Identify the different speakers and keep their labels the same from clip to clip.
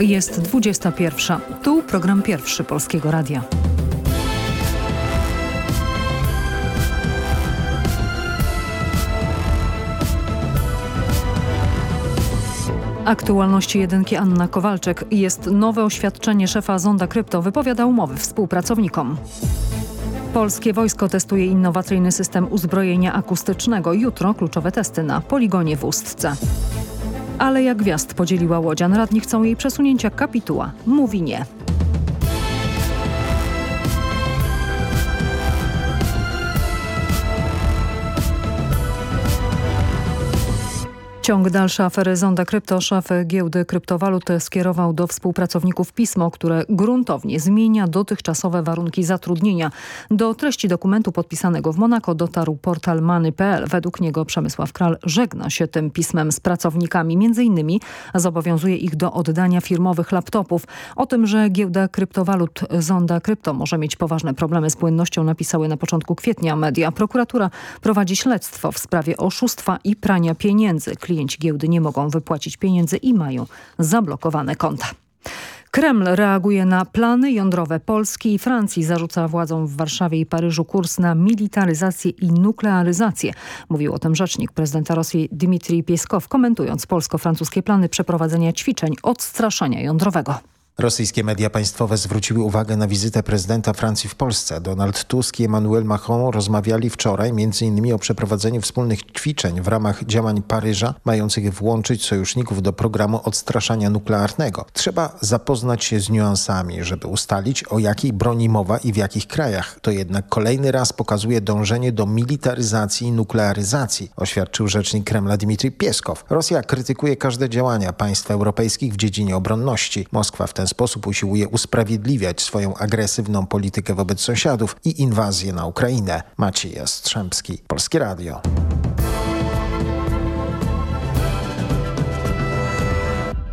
Speaker 1: Jest 21. Tu program pierwszy Polskiego Radia. Aktualności jedynki Anna Kowalczyk. Jest nowe oświadczenie szefa Zonda Krypto. Wypowiada umowy współpracownikom. Polskie wojsko testuje innowacyjny system uzbrojenia akustycznego. Jutro kluczowe testy na poligonie w Ustce. Ale jak gwiazd podzieliła Łodzian, radni chcą jej przesunięcia kapituła. Mówi nie. Ciąg dalszy afery Zonda Krypto, szef giełdy kryptowalut skierował do współpracowników pismo, które gruntownie zmienia dotychczasowe warunki zatrudnienia. Do treści dokumentu podpisanego w Monako dotarł portal Many.pl. Według niego Przemysław Kral żegna się tym pismem z pracownikami. Między innymi zobowiązuje ich do oddania firmowych laptopów. O tym, że giełda kryptowalut Zonda Krypto może mieć poważne problemy z płynnością napisały na początku kwietnia media. Prokuratura prowadzi śledztwo w sprawie oszustwa i prania pieniędzy klienci giełdy nie mogą wypłacić pieniędzy i mają zablokowane konta. Kreml reaguje na plany jądrowe Polski i Francji. Zarzuca władzom w Warszawie i Paryżu kurs na militaryzację i nuklearyzację. Mówił o tym rzecznik prezydenta Rosji Dmitrij Pieskow, komentując polsko-francuskie plany przeprowadzenia ćwiczeń odstraszania jądrowego.
Speaker 2: Rosyjskie media państwowe zwróciły uwagę na wizytę prezydenta Francji w Polsce. Donald Tusk i Emmanuel Macron rozmawiali wczoraj m.in. o przeprowadzeniu wspólnych ćwiczeń w ramach działań Paryża, mających włączyć sojuszników do programu odstraszania nuklearnego. Trzeba zapoznać się z niuansami, żeby ustalić o jakiej broni mowa i w jakich krajach. To jednak kolejny raz pokazuje dążenie do militaryzacji i nuklearyzacji, oświadczył rzecznik Kremla Dmitrij Pieskow. Rosja krytykuje każde działania państw europejskich w dziedzinie obronności. Moskwa w ten ten sposób usiłuje usprawiedliwiać swoją agresywną politykę wobec sąsiadów i inwazję na Ukrainę. Maciej Jastrzębski, Polskie Radio.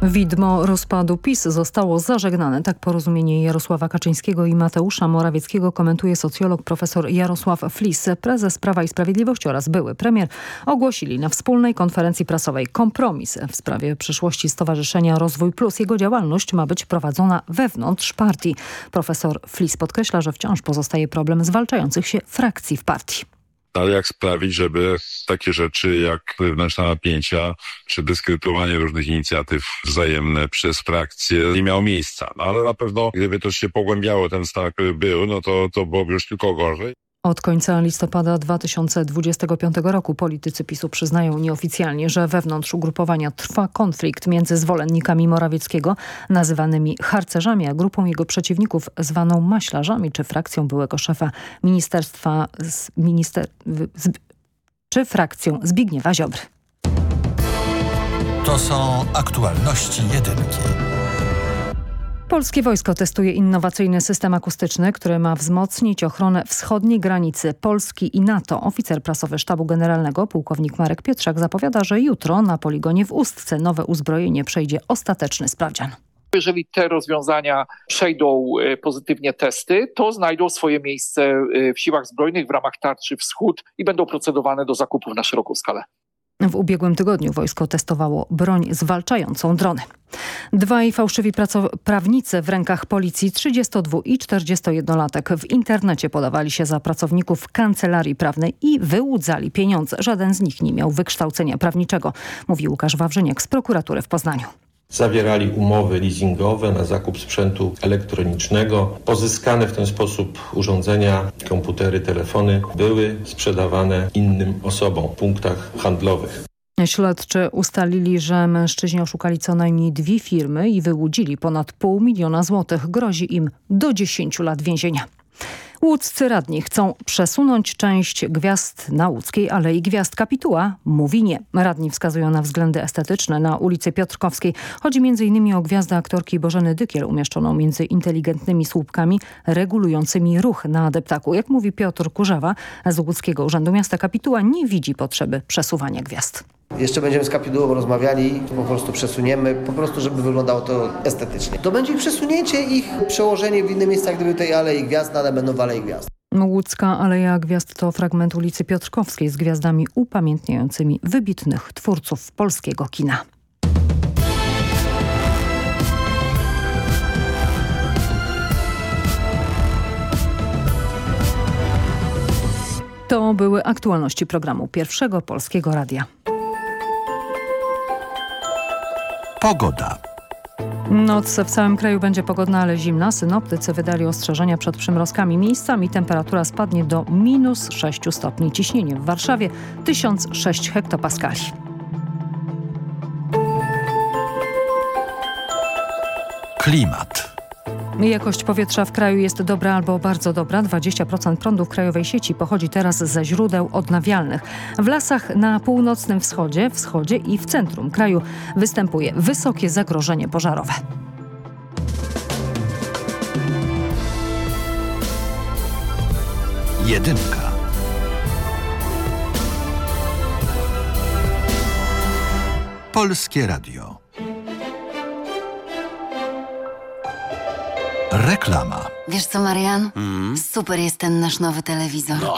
Speaker 1: Widmo rozpadu PiS zostało zażegnane. Tak porozumienie Jarosława Kaczyńskiego i Mateusza Morawieckiego komentuje socjolog profesor Jarosław Flis. Prezes Prawa i Sprawiedliwości oraz były premier ogłosili na wspólnej konferencji prasowej kompromis w sprawie przyszłości Stowarzyszenia Rozwój Plus. Jego działalność ma być prowadzona wewnątrz partii. Profesor Flis podkreśla, że wciąż pozostaje problem zwalczających się frakcji w partii
Speaker 3: ale jak sprawić, żeby takie rzeczy jak wewnętrzne napięcia, czy dyskredytowanie różnych inicjatyw wzajemne przez frakcje nie miało miejsca. No, ale na pewno, gdyby to się pogłębiało, ten stan, był, no to, to byłoby już tylko gorzej.
Speaker 1: Od końca listopada 2025 roku politycy PiSu przyznają nieoficjalnie, że wewnątrz ugrupowania trwa konflikt między zwolennikami Morawieckiego, nazywanymi harcerzami, a grupą jego przeciwników zwaną maślarzami, czy frakcją byłego szefa ministerstwa, z minister, z, czy frakcją Zbigniewa Ziobry.
Speaker 4: To są aktualności jedynki.
Speaker 1: Polskie wojsko testuje innowacyjny system akustyczny, który ma wzmocnić ochronę wschodniej granicy Polski i NATO. Oficer prasowy Sztabu Generalnego, pułkownik Marek Pietrzak, zapowiada, że jutro na poligonie w Ustce nowe uzbrojenie przejdzie ostateczny sprawdzian.
Speaker 5: Jeżeli te rozwiązania przejdą e, pozytywnie testy, to znajdą swoje miejsce e, w siłach zbrojnych w ramach tarczy wschód i będą procedowane do zakupów na szeroką skalę.
Speaker 1: W ubiegłym tygodniu wojsko testowało broń zwalczającą drony. Dwaj fałszywi prawnicy w rękach policji 32 i 41-latek w internecie podawali się za pracowników kancelarii prawnej i wyłudzali pieniądze. Żaden z nich nie miał wykształcenia prawniczego, mówi Łukasz Wawrzyniak z prokuratury w Poznaniu.
Speaker 6: Zawierali umowy leasingowe na zakup sprzętu elektronicznego. Pozyskane w ten sposób urządzenia, komputery, telefony były sprzedawane innym osobom w punktach handlowych.
Speaker 1: Śledczy ustalili, że mężczyźni oszukali co najmniej dwie firmy i wyłudzili ponad pół miliona złotych. Grozi im do 10 lat więzienia. Łódzcy radni chcą przesunąć część gwiazd na łódzkiej Alei Gwiazd. Kapituła mówi nie. Radni wskazują na względy estetyczne na ulicy Piotrkowskiej. Chodzi m.in. o gwiazdę aktorki Bożeny Dykiel umieszczoną między inteligentnymi słupkami regulującymi ruch na deptaku. Jak mówi Piotr Kurzawa z Łódzkiego Urzędu Miasta Kapituła nie widzi potrzeby przesuwania gwiazd.
Speaker 7: Jeszcze będziemy z kapidułą rozmawiali, po prostu przesuniemy, po prostu żeby wyglądało to estetycznie. To będzie przesunięcie ich, przełożenie w inne miejsca, gdyby tej Alei Gwiazd, no ale będą w Alei Gwiazd.
Speaker 1: Łódzka Aleja Gwiazd to fragment ulicy Piotrkowskiej z gwiazdami upamiętniającymi wybitnych twórców polskiego kina. To były aktualności programu Pierwszego Polskiego Radia.
Speaker 4: Pogoda.
Speaker 1: Noc w całym kraju będzie pogodna, ale zimna. Synoptycy wydali ostrzeżenia przed przymrozkami. Miejscami temperatura spadnie do minus 6 stopni. Ciśnienie w Warszawie 1006 hektopaskali.
Speaker 4: Klimat.
Speaker 1: Jakość powietrza w kraju jest dobra albo bardzo dobra. 20% prądu w krajowej sieci pochodzi teraz ze źródeł odnawialnych. W lasach na północnym wschodzie, wschodzie i w centrum kraju występuje wysokie zagrożenie pożarowe.
Speaker 4: Jedynka. Polskie Radio. Reklama.
Speaker 8: Wiesz co, Marian? Super jest ten nasz nowy telewizor.
Speaker 9: No,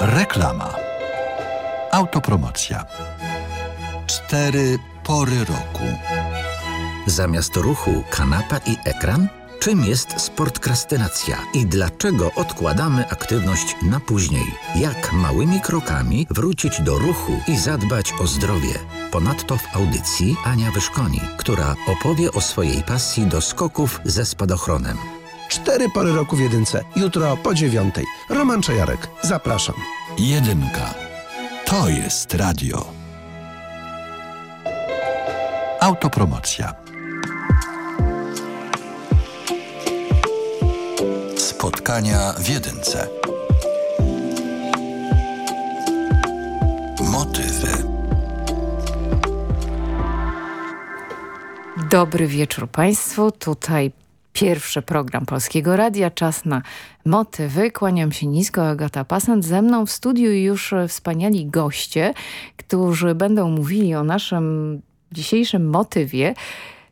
Speaker 4: Reklama. Autopromocja. Cztery pory roku.
Speaker 10: Zamiast ruchu kanapa i ekran? Czym jest sportkrastynacja i dlaczego odkładamy aktywność na później? Jak małymi krokami wrócić do ruchu i zadbać o zdrowie? Ponadto w audycji Ania Wyszkoni, która opowie o swojej pasji do skoków ze spadochronem.
Speaker 11: Cztery pory roku w jedynce. Jutro po dziewiątej. Roman Czajarek. Zapraszam.
Speaker 4: Jedynka. To jest radio. Autopromocja. Spotkania w jedynce. Motywy.
Speaker 12: Dobry wieczór Państwu. Tutaj pierwszy program Polskiego Radia. Czas na motywy. Kłaniam się nisko, Agata Pasant. Ze mną w studiu już wspaniali goście, którzy będą mówili o naszym dzisiejszym motywie.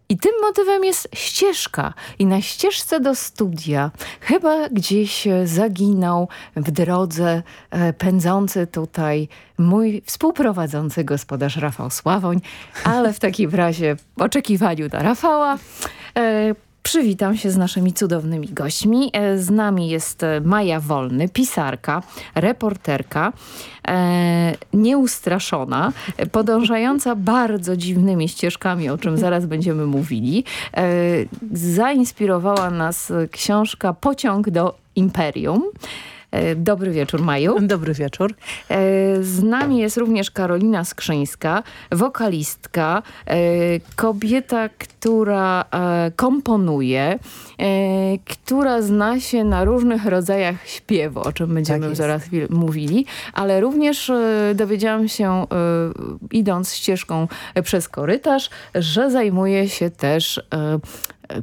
Speaker 12: I tym motywem jest ścieżka. I na ścieżce do studia chyba gdzieś zaginął w drodze e, pędzący tutaj mój współprowadzący gospodarz Rafał Sławoń. Ale w takim razie w oczekiwaniu na Rafała e, Przywitam się z naszymi cudownymi gośćmi. Z nami jest Maja Wolny, pisarka, reporterka, e, nieustraszona, podążająca bardzo dziwnymi ścieżkami, o czym zaraz będziemy mówili. E, zainspirowała nas książka Pociąg do Imperium. Dobry wieczór, Maju.
Speaker 13: Dobry wieczór.
Speaker 12: Z nami jest również Karolina Skrzyńska, wokalistka, kobieta, która komponuje, która zna się na różnych rodzajach śpiewu, o czym będziemy tak zaraz mówili, ale również dowiedziałam się, idąc ścieżką przez korytarz, że zajmuje się też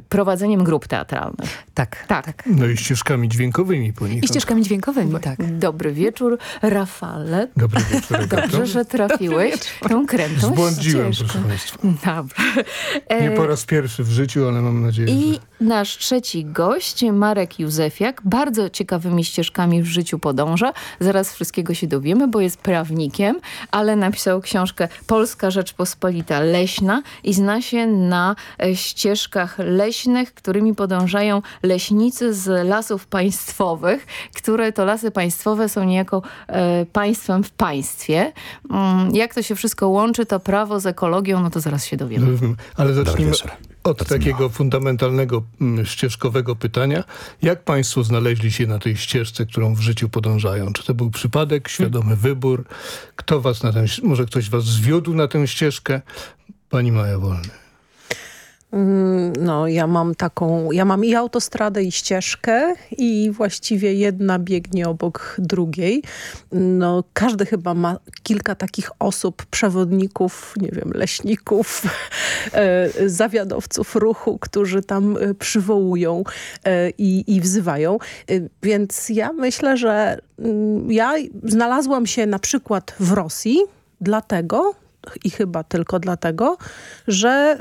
Speaker 12: prowadzeniem grup teatralnych.
Speaker 13: Tak,
Speaker 12: tak.
Speaker 13: tak.
Speaker 14: No i ścieżkami dźwiękowymi poniekąd.
Speaker 12: I ścieżkami dźwiękowymi, tak. Dobry wieczór, Rafale.
Speaker 14: Dobry wieczór.
Speaker 12: Dobrze, że trafiłeś tą krętą
Speaker 14: Zbłądziłem,
Speaker 12: ścieżkę.
Speaker 14: proszę Państwa.
Speaker 12: Dobrze.
Speaker 14: Nie po raz pierwszy w życiu, ale mam nadzieję,
Speaker 12: I
Speaker 14: że...
Speaker 12: nasz trzeci gość, Marek Józefiak, bardzo ciekawymi ścieżkami w życiu podąża. Zaraz wszystkiego się dowiemy, bo jest prawnikiem, ale napisał książkę Polska Rzeczpospolita Leśna i zna się na ścieżkach leśnych, którymi podążają leśnicy z lasów państwowych, które to lasy państwowe są niejako e, państwem w państwie. Mm, jak to się wszystko łączy, to prawo z ekologią, no to zaraz się dowiemy.
Speaker 14: Ale zacznijmy, od takiego fundamentalnego, mm, ścieżkowego pytania. Jak państwo znaleźli się na tej ścieżce, którą w życiu podążają? Czy to był przypadek, świadomy wybór? Kto was na tę, może ktoś was zwiódł na tę ścieżkę? Pani Maja Wolny.
Speaker 13: Mm, No, ja mam taką, ja mam i autostradę, i ścieżkę i właściwie jedna biegnie obok drugiej. No, każdy chyba ma kilka takich osób, przewodników, nie wiem, leśników, e, zawiadowców ruchu, którzy tam e, przywołują e, i, i wzywają. Więc ja myślę, że mm, ja znalazłam się na przykład w Rosji, dlatego, i chyba tylko dlatego, że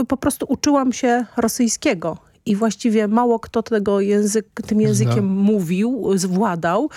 Speaker 13: y, po prostu uczyłam się rosyjskiego. I właściwie mało kto tego język, tym językiem
Speaker 15: Zna.
Speaker 13: mówił, zwładał,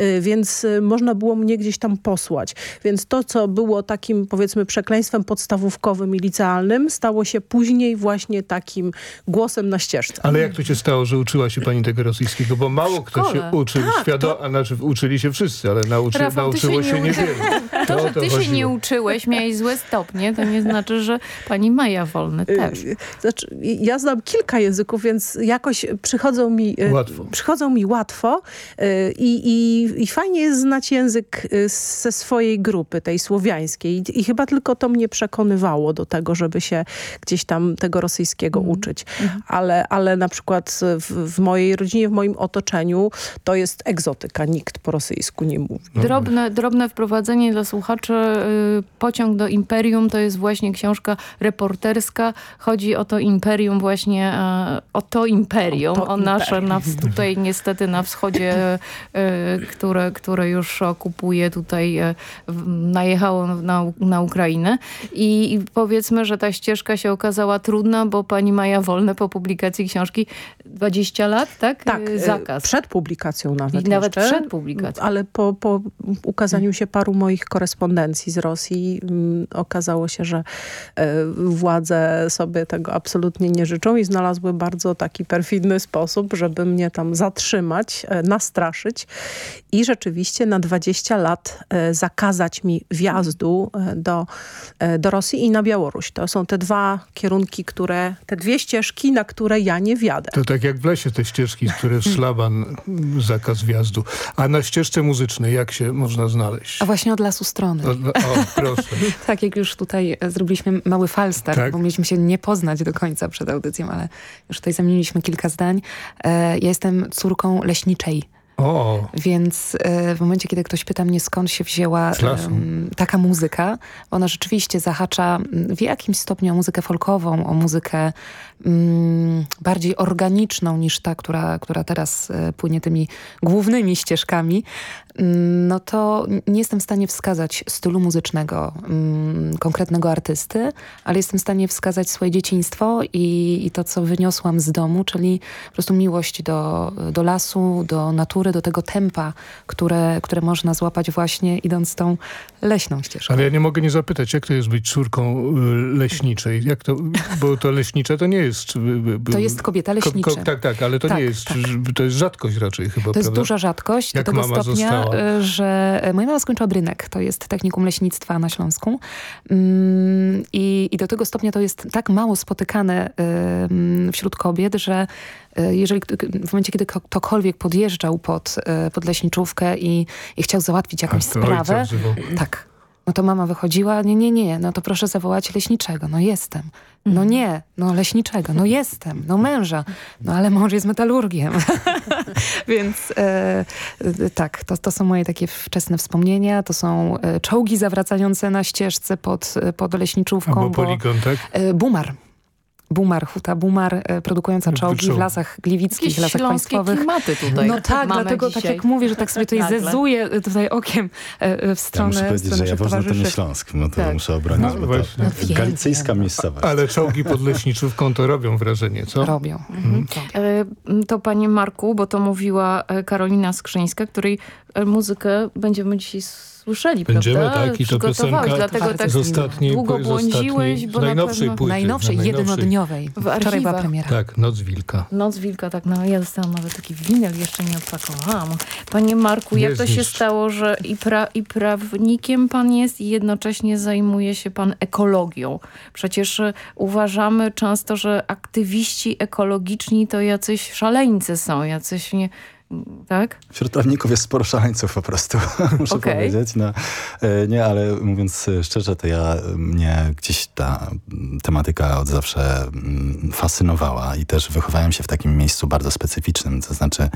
Speaker 13: y, więc y, można było mnie gdzieś tam posłać. Więc to, co było takim powiedzmy przekleństwem podstawówkowym i licealnym, stało się później właśnie takim głosem na ścieżce.
Speaker 14: Ale jak to się stało, że uczyła się pani tego rosyjskiego? Bo mało kto się uczył
Speaker 13: Tak,
Speaker 14: świadomo, a znaczy uczyli się wszyscy, ale nauczy,
Speaker 12: Rafał,
Speaker 14: nauczyło
Speaker 12: się
Speaker 14: się
Speaker 12: nie
Speaker 14: niewielu.
Speaker 12: To, że ty się nie uczyłeś, miałeś złe stopnie, to nie znaczy, że pani Maja Wolny też.
Speaker 13: Y, Znaczy, ja znam kilka języków, więc jakoś przychodzą mi y,
Speaker 14: Łatwo.
Speaker 13: Przychodzą mi łatwo y, i, i, i fajnie jest znać język y, ze swojej grupy, tej słowiańskiej. I, I chyba tylko to mnie przekonywało do tego, żeby się gdzieś tam tego rosyjskiego uczyć. Ale, ale na przykład w, w mojej rodzinie, w moim otoczeniu to jest egzotyka. Nikt po rosyjsku nie mówi.
Speaker 12: Drobne, drobne wprowadzenie dla słuchaczy. y, Pociąg do Imperium to jest właśnie książka reporterska. Chodzi o to Imperium właśnie, e, o to Imperium,
Speaker 13: O
Speaker 12: o,
Speaker 13: to
Speaker 12: nasze
Speaker 13: imperium.
Speaker 12: tutaj niestety na wschodzie, e, które, które już okupuje tutaj, e, najechało na, na Ukrainę. I, I powiedzmy, że ta ścieżka się okazała trudna, bo pani Maja Wolne po publikacji książki 20 lat, tak?
Speaker 13: Tak,
Speaker 12: Y,
Speaker 13: y,
Speaker 12: Zakaz.
Speaker 13: przed publikacją nawet
Speaker 12: I nawet
Speaker 13: jeszcze,
Speaker 12: przed publikacją.
Speaker 13: Ale po, po ukazaniu się paru moich korespondencji z Rosji mm, okazało się, że e, władze sobie tego absolutnie nie życzą i znalazły bardzo taki perfidny sposób, żeby mnie tam zatrzymać, e, nastraszyć i rzeczywiście na 20 lat e, zakazać mi wjazdu e, do, do Rosji i na Białoruś. To są te dwa kierunki, które, te dwie ścieżki, na które ja nie wjadę.
Speaker 14: To tak jak w lesie te ścieżki, które szlaban zakaz wjazdu. A na ścieżce muzycznej jak się można znaleźć?
Speaker 16: A właśnie od lasu strony.
Speaker 14: O, o proszę.
Speaker 16: Tak, jak już tutaj e, zrobiliśmy mały falstart,
Speaker 14: Tak.
Speaker 16: bo mieliśmy się nie poznać do końca przed audycją, ale już tutaj zamieniliśmy kilka zdań. E, Ja jestem córką leśniczej.
Speaker 14: O,
Speaker 16: Więc e, w momencie, kiedy ktoś pyta mnie, skąd się wzięła taka muzyka, ona rzeczywiście zahacza w jakimś stopniu o muzykę folkową, o muzykę bardziej organiczną niż ta, która, która teraz e, płynie tymi głównymi ścieżkami, mm, no to nie jestem w stanie wskazać stylu muzycznego mm, konkretnego artysty, ale jestem w stanie wskazać swoje dzieciństwo i, i to, co wyniosłam z domu, czyli po prostu miłość do, do lasu, do natury, do tego tempa, które, które można złapać właśnie idąc tą leśną ścieżką.
Speaker 14: ale ja nie mogę nie zapytać, jak to jest być córką y, leśniczej? Jak to, bo to leśnicza to nie jest... y, y,
Speaker 16: To jest kobieta
Speaker 14: ko-
Speaker 16: leśnicza.
Speaker 14: tak, tak, ale to
Speaker 16: Tak,
Speaker 14: nie jest,
Speaker 16: tak.
Speaker 14: to jest rzadkość raczej chyba,
Speaker 16: To jest
Speaker 14: prawda?
Speaker 16: duża rzadkość
Speaker 14: Jak
Speaker 16: do tego stopnia,
Speaker 14: została?
Speaker 16: e, że moja mama skończyła Brynek, to jest technikum leśnictwa na Śląsku Mm, i, i do tego stopnia to jest tak mało spotykane wśród kobiet, że jeżeli w momencie, kiedy ko- ktokolwiek podjeżdżał pod, pod leśniczówkę i, i chciał załatwić jakąś sprawę, tak, no to mama wychodziła, nie, nie, nie, no to proszę zawołać leśniczego, no jestem. No nie, no leśniczego, no jestem, no męża, no ale mąż jest metalurgiem. Więc e, tak, to, to są moje takie wczesne wspomnienia, to są e, czołgi zawracające na ścieżce pod, e, pod leśniczówką.
Speaker 14: Albo
Speaker 16: bo-
Speaker 14: poligon, tak?
Speaker 16: E, Bumar. Bumar, huta Bumar, e, produkująca czołgi w lasach gliwickich,
Speaker 12: Jakieś
Speaker 16: lasach państwowych.
Speaker 12: klimaty tutaj
Speaker 16: No tak,
Speaker 12: mamy
Speaker 16: dlatego tak
Speaker 12: dzisiaj.
Speaker 16: jak mówię, że tak sobie tutaj
Speaker 12: Nagle.
Speaker 16: zezuję e, tutaj okiem e, w
Speaker 15: Ja
Speaker 16: stronę,
Speaker 15: muszę
Speaker 16: w
Speaker 15: powiedzieć,
Speaker 16: stronę
Speaker 15: że ja nie
Speaker 16: towarzyszy.
Speaker 15: Śląsk, no to
Speaker 16: Tak.
Speaker 15: muszę obronić,
Speaker 14: No
Speaker 15: bo
Speaker 14: właśnie.
Speaker 15: to galicyjska miejscowość.
Speaker 14: Ale czołgi pod leśniczówką to robią wrażenie, co?
Speaker 16: Robią.
Speaker 14: Mhm.
Speaker 12: E, To panie Marku, bo to mówiła Karolina Skrzyńska, której muzykę będziemy dzisiaj słyszeli,
Speaker 14: Będziemy,
Speaker 12: prawda?
Speaker 14: tak, i to
Speaker 12: Przygotowałeś,
Speaker 14: piosenka
Speaker 12: dlatego tak
Speaker 14: z ostatniej,
Speaker 12: długo
Speaker 14: z
Speaker 12: błądziłeś,
Speaker 14: ostatniej,
Speaker 12: bo
Speaker 14: najnowszej
Speaker 12: na pewno...
Speaker 14: płyty.
Speaker 16: Najnowszej,
Speaker 14: na najnowszej.
Speaker 16: jednodniowej.
Speaker 12: W
Speaker 16: Wczoraj była premiera.
Speaker 14: Tak, Noc Wilka.
Speaker 12: Noc Wilka, tak, no ja dostałam nawet taki winyl, jeszcze nie odpakowałam. Panie Marku,
Speaker 14: Nie
Speaker 12: jak to się stało, że i, pra, i prawnikiem pan jest i jednocześnie zajmuje się pan ekologią? Przecież e, uważamy często, że aktywiści ekologiczni to jacyś szaleńcy są, jacyś nie... Tak?
Speaker 15: Wśród prawników jest sporo szaleńców po prostu, muszę
Speaker 12: Okej.
Speaker 15: powiedzieć. No, e, nie, ale mówiąc e, szczerze, to ja mnie gdzieś ta tematyka od zawsze fascynowała i też wychowałem się w takim miejscu bardzo specyficznym, to znaczy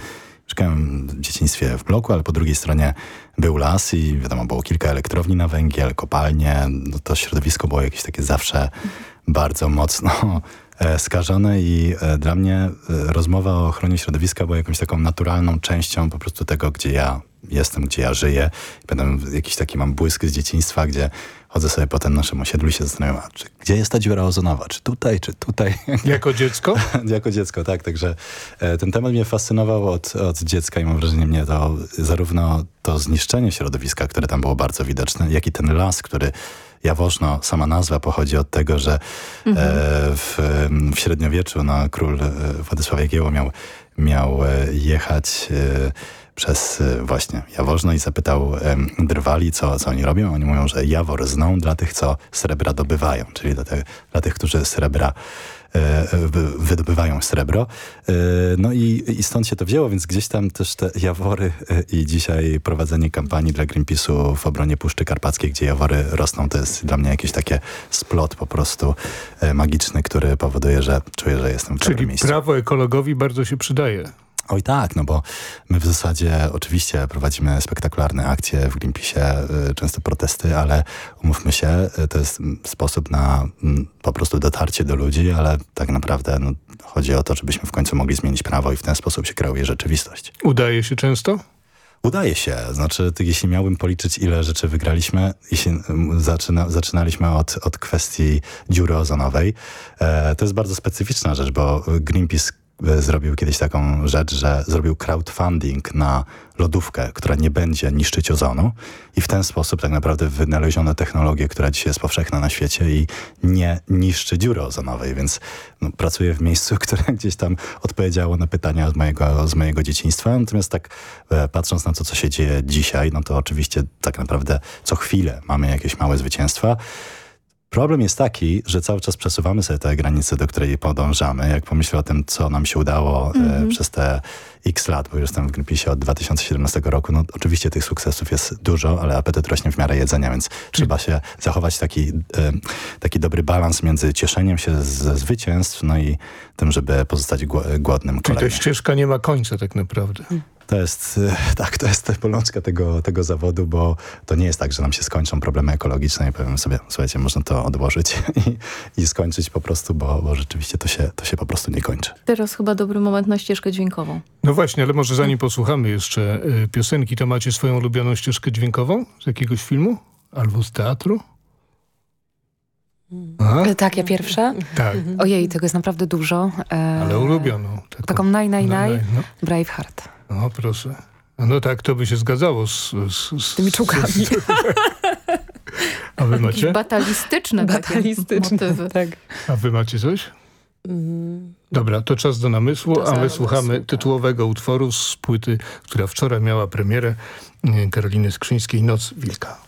Speaker 15: mieszkałem w dzieciństwie w bloku, ale po drugiej stronie był las i wiadomo, było kilka elektrowni na węgiel, kopalnie, no to środowisko było jakieś takie zawsze bardzo mocno e, skażone i e, dla mnie e, rozmowa o ochronie środowiska była jakąś taką naturalną częścią po prostu tego, gdzie ja jestem, gdzie ja żyję. Potem jakiś taki mam błysk z dzieciństwa, gdzie chodzę sobie po tym naszym osiedlu i się zastanawiam, a czy, gdzie jest ta dziura ozonowa? Czy tutaj, czy tutaj?
Speaker 14: Jako dziecko?
Speaker 15: jako dziecko, tak. Także e, ten temat mnie fascynował od, od dziecka i mam wrażenie, mnie to zarówno to zniszczenie środowiska, które tam było bardzo widoczne, jak i ten las, który Jaworzno, sama nazwa pochodzi od tego, że
Speaker 12: Mhm.
Speaker 15: e, w, w średniowieczu no, król e, Władysław Jagiełło miał, miał e, jechać przez właśnie Jaworzno i zapytał drwali, co, co oni robią. Oni mówią, że Jawor zną dla tych, co srebra dobywają, czyli dla, te, dla tych, którzy srebra wydobywają srebro. E, No i, i stąd się to wzięło, więc gdzieś tam też te jawory e, i dzisiaj prowadzenie kampanii dla Greenpeace'u w obronie Puszczy Karpackiej, gdzie jawory rosną, to jest dla mnie jakieś takie splot po prostu e, magiczny, który powoduje, że czuję, że jestem w
Speaker 14: Czyli prawo ekologowi bardzo się przydaje.
Speaker 15: Oj tak, no bo my w zasadzie oczywiście prowadzimy spektakularne akcje w Greenpeace'ie, y, często protesty, ale umówmy się, y, to jest mm, sposób na mm, po prostu dotarcie do ludzi, ale tak naprawdę no, chodzi o to, żebyśmy w końcu mogli zmienić prawo i w ten sposób się kreuje rzeczywistość.
Speaker 14: Udaje się często?
Speaker 15: Udaje się. Znaczy, jeśli miałbym policzyć, ile rzeczy wygraliśmy, jeśli mm, zaczyna, zaczynaliśmy od, od kwestii dziury ozonowej, e, to jest bardzo specyficzna rzecz, bo Greenpeace zrobił kiedyś taką rzecz, że zrobił crowdfunding na lodówkę, która nie będzie niszczyć ozonu. I w ten sposób tak naprawdę wynaleziono technologię, która dzisiaj jest powszechna na świecie i nie niszczy dziury ozonowej, więc no, pracuję w miejscu, które gdzieś tam odpowiedziało na pytania z mojego, z mojego dzieciństwa, natomiast tak e, patrząc na to, co się dzieje dzisiaj, no to oczywiście tak naprawdę co chwilę mamy jakieś małe zwycięstwa. Problem jest taki, że cały czas przesuwamy sobie te granice, do której podążamy. Jak pomyślę o tym, co nam się udało e,
Speaker 12: Mhm.
Speaker 15: przez te x lat, bo już jestem w Greenpeace od 2017 roku, no oczywiście tych sukcesów jest dużo, ale apetyt rośnie w miarę jedzenia, więc trzeba się zachować taki, e, taki dobry balans między cieszeniem się ze zwycięstw, no i tym, żeby pozostać gło- głodnym
Speaker 14: Czyli ta
Speaker 15: kolejnym.
Speaker 14: ścieżka nie ma końca tak naprawdę.
Speaker 15: To jest, tak, to jest bolączka tego, tego zawodu, bo to nie jest tak, że nam się skończą problemy ekologiczne i powiem sobie, słuchajcie, można to odłożyć i, i skończyć po prostu, bo, bo rzeczywiście to się, to się po prostu nie kończy.
Speaker 12: Teraz chyba dobry moment na ścieżkę dźwiękową.
Speaker 14: No właśnie, ale może zanim posłuchamy jeszcze y, piosenki, to macie swoją ulubioną ścieżkę dźwiękową z jakiegoś filmu? Albo z teatru? Aha,
Speaker 16: E, Tak, ja pierwsza?
Speaker 14: tak,
Speaker 16: Ojej, tego jest naprawdę dużo. E,
Speaker 14: ale ulubioną. Taką,
Speaker 16: Taką naj, naj, naj,
Speaker 14: naj, no.
Speaker 16: Braveheart.
Speaker 14: O, proszę. A No tak, to by się zgadzało z... z, z
Speaker 16: Tymi czułkami.
Speaker 14: Z, a wy macie?
Speaker 12: batalistyczne,
Speaker 16: Batalistyczne,
Speaker 12: takie motywy.
Speaker 16: tak.
Speaker 14: A wy macie coś? Dobra, to czas do namysłu,
Speaker 12: To
Speaker 14: a my słuchamy tytułowego utworu z płyty, która wczoraj miała premierę y, Karoliny Skrzyńskiej Noc Wilka.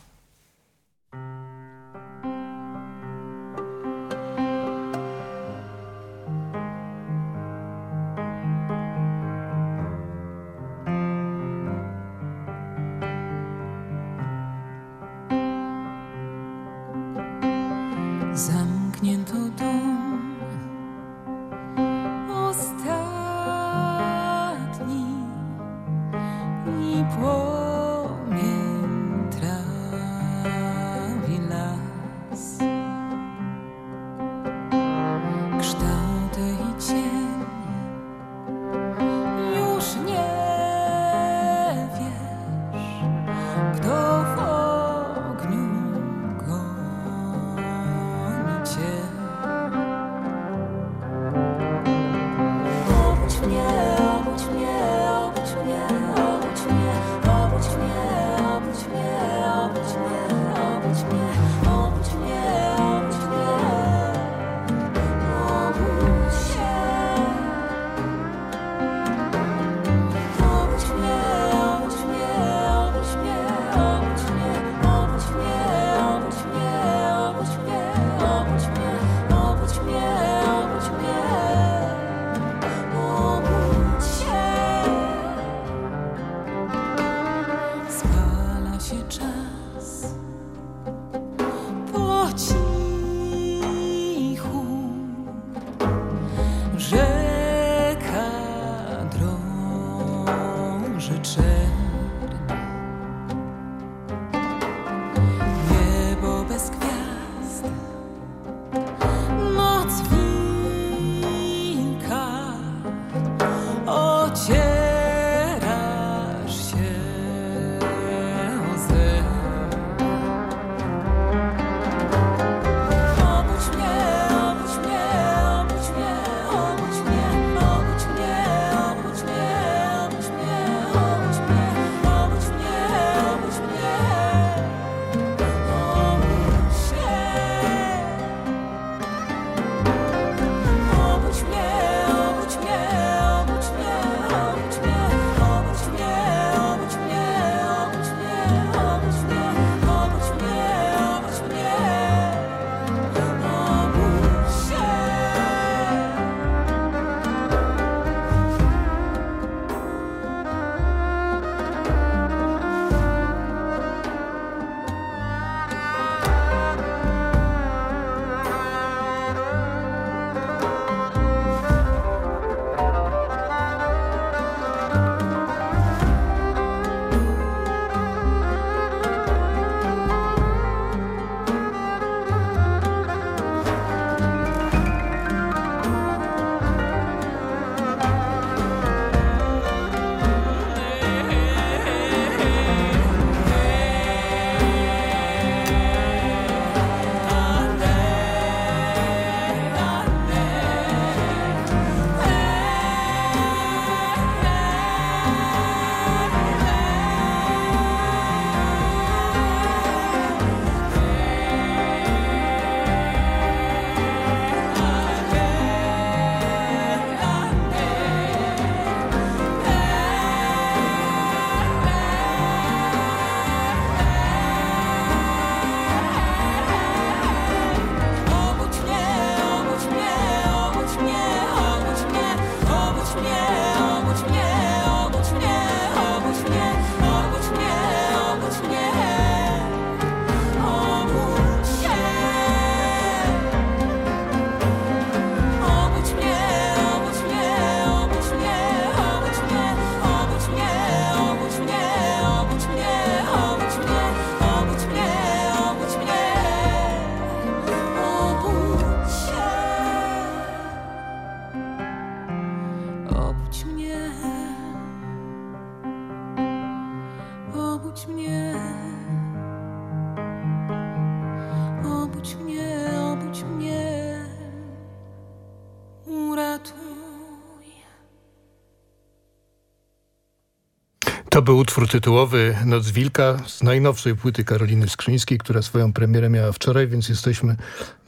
Speaker 14: Utwór tytułowy Noc Wilka z najnowszej płyty Karoliny Skrzyńskiej, która swoją premierę miała wczoraj, więc jesteśmy,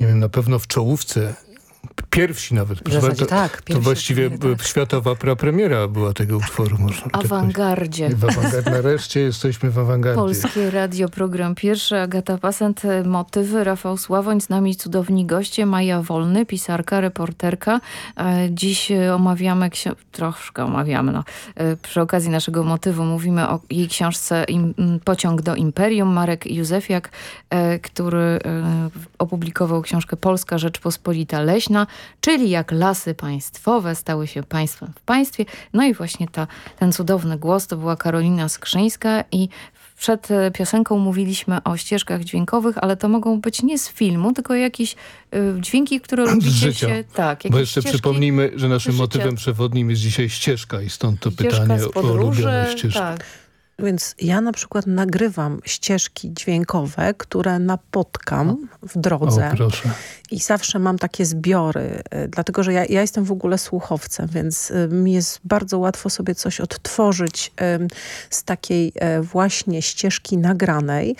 Speaker 14: nie wiem, na pewno w czołówce. Pierwsi nawet. Proszę
Speaker 12: zasadzie tak,
Speaker 14: To właściwie
Speaker 12: premiery, tak.
Speaker 14: światowa prapremiera była tego utworu. Można tak.
Speaker 12: Awangardzie.
Speaker 14: W awangardzie. Nareszcie jesteśmy w awangardzie.
Speaker 12: Polskie Radio, program pierwszy, Agata Pasent, motywy, Rafał Sławoń, z nami cudowni goście, Maja Wolny, pisarka, reporterka. E, Dziś omawiamy, troszkę omawiamy, no. E, przy okazji naszego motywu mówimy o jej książce Pociąg do Imperium. Marek Józefiak, e, który opublikował książkę Polska Rzeczpospolita Leśna, czyli jak lasy państwowe stały się państwem w państwie. No i właśnie ta, ten cudowny głos to była Karolina Skrzyńska i przed e, piosenką mówiliśmy o ścieżkach dźwiękowych, ale to mogą być nie z filmu, tylko jakieś y, dźwięki, które
Speaker 14: Z
Speaker 12: lubicie
Speaker 14: życia.
Speaker 12: się... Tak,
Speaker 14: Bo jeszcze przypomnijmy, że naszym
Speaker 12: życia.
Speaker 14: motywem przewodnim jest dzisiaj ścieżka i stąd to
Speaker 12: Ścieżka
Speaker 14: pytanie
Speaker 12: z
Speaker 14: o
Speaker 12: podróży,
Speaker 14: ulubione ścieżki.
Speaker 12: tak.
Speaker 13: Więc ja na przykład nagrywam ścieżki dźwiękowe, które napotkam w drodze.
Speaker 14: O, proszę.
Speaker 13: I zawsze mam takie zbiory, y, dlatego że ja, ja jestem w ogóle słuchowcem, więc y, mi jest bardzo łatwo sobie coś odtworzyć z takiej e, właśnie ścieżki nagranej.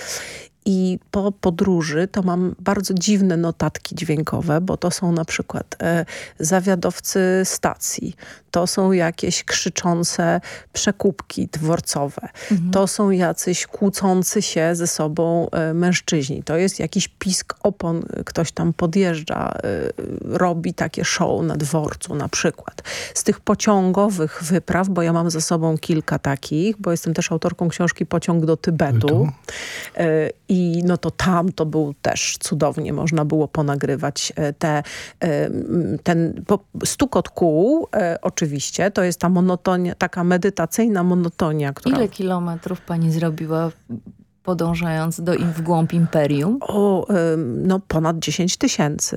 Speaker 13: I po podróży to mam bardzo dziwne notatki dźwiękowe, bo to są na przykład e, zawiadowcy stacji, to są jakieś krzyczące przekupki dworcowe, to są jacyś kłócący się ze sobą e, mężczyźni, to jest jakiś pisk opon, e, ktoś tam podjeżdża, e, robi takie show na dworcu na przykład. Z tych pociągowych wypraw, bo ja mam ze sobą kilka takich, bo jestem też autorką książki Pociąg do Tybetu. I no to tam to był też cudownie, można było ponagrywać e, te, e, ten stukot kół, e, oczywiście, to jest ta monotonia, taka medytacyjna monotonia, która...
Speaker 12: Ile kilometrów pani zrobiła podążając do im w głąb imperium?
Speaker 13: O, no ponad 10 tysięcy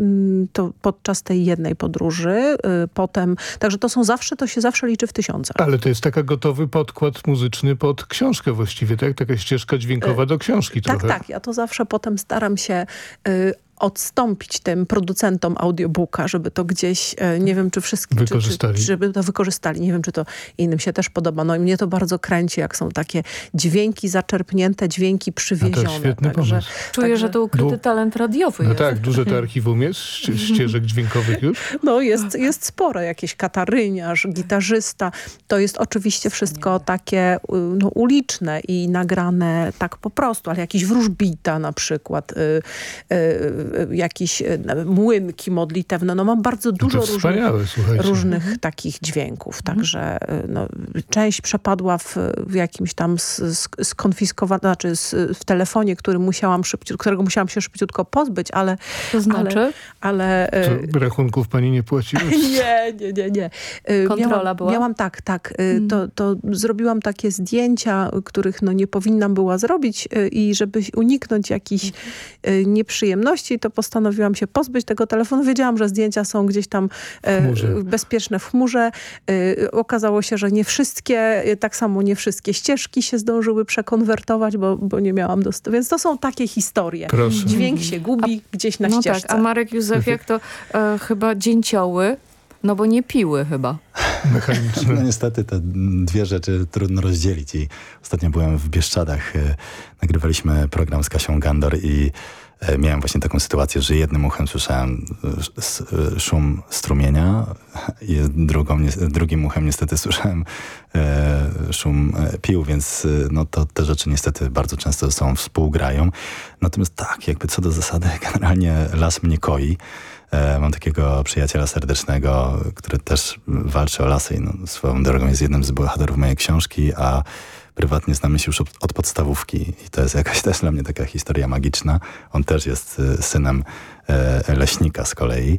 Speaker 13: ym, to podczas tej jednej podróży, y, potem, także to są zawsze, to się zawsze liczy w tysiącach.
Speaker 14: Ale to jest taka gotowy podkład muzyczny pod książkę właściwie, tak? Taka ścieżka dźwiękowa do książki
Speaker 13: Tak,
Speaker 14: trochę.
Speaker 13: tak, ja to zawsze potem staram się y, odstąpić tym producentom audiobooka, żeby to gdzieś, e, nie wiem czy wszystkie, czy,
Speaker 14: Wykorzystali.
Speaker 13: czy, żeby to wykorzystali. Nie wiem czy to innym się też podoba. No i mnie to bardzo kręci, jak są takie dźwięki zaczerpnięte, dźwięki przywiezione.
Speaker 14: świetny
Speaker 13: także,
Speaker 14: pomysł.
Speaker 12: Czuję, że to ukryty
Speaker 14: Du-
Speaker 12: talent radiowy
Speaker 14: No
Speaker 12: jest.
Speaker 14: tak, duże to archiwum jest, ście- ścieżek dźwiękowych już.
Speaker 13: No jest, jest sporo, jakieś kataryniarz, gitarzysta. To jest oczywiście wszystko takie y, no, uliczne i nagrane tak po prostu, ale jakiś wróżbita na przykład, y, y, jakieś y, młynki modlitewne. No mam bardzo dużo różnych, różnych takich dźwięków. Także y, no, część przepadła w, w jakimś tam skonfiskowanym, znaczy s- w telefonie, który musiałam szybciutko, którego musiałam się szybciutko pozbyć, ale...
Speaker 12: To znaczy?
Speaker 13: Ale, ale
Speaker 14: To rachunków pani nie płaciła?
Speaker 13: nie, nie, nie, nie.
Speaker 12: Kontrola
Speaker 13: miałam,
Speaker 12: była?
Speaker 13: Miałam tak, tak. Y, To, to zrobiłam takie zdjęcia, których no nie powinnam była zrobić i żeby uniknąć jakichś y, nieprzyjemności, to postanowiłam się pozbyć tego telefonu. Wiedziałam, że zdjęcia są gdzieś tam y,
Speaker 14: chmurze.
Speaker 13: bezpieczne w chmurze. Y, Okazało się, że nie wszystkie, y, tak samo nie wszystkie ścieżki się zdążyły przekonwertować, bo, bo nie miałam dostępu. Więc to są takie historie.
Speaker 14: Proszę.
Speaker 13: Dźwięk się gubi gdzieś na
Speaker 12: no
Speaker 13: ścieżce.
Speaker 12: tak, a Marek Józef, jak to e, chyba dzięcioły, no bo nie piły chyba.
Speaker 14: Mechaniczne.
Speaker 15: No niestety te dwie rzeczy trudno rozdzielić i ostatnio byłem w Bieszczadach, e, nagrywaliśmy program z Kasią Gandor i e, miałem właśnie taką sytuację, że jednym uchem słyszałem e, e, szum strumienia i drugą, drugim uchem niestety słyszałem e, szum e, pił, więc e, no to te rzeczy niestety bardzo często ze sobą współgrają. Natomiast tak, jakby co do zasady, generalnie las mnie koi. E, Mam takiego przyjaciela serdecznego, który też walczy o lasy i no, swoją drogą jest jednym z bohaterów mojej książki, a prywatnie znamy się już od, od podstawówki i to jest jakaś też dla mnie taka historia magiczna. On też jest e, synem leśnika z kolei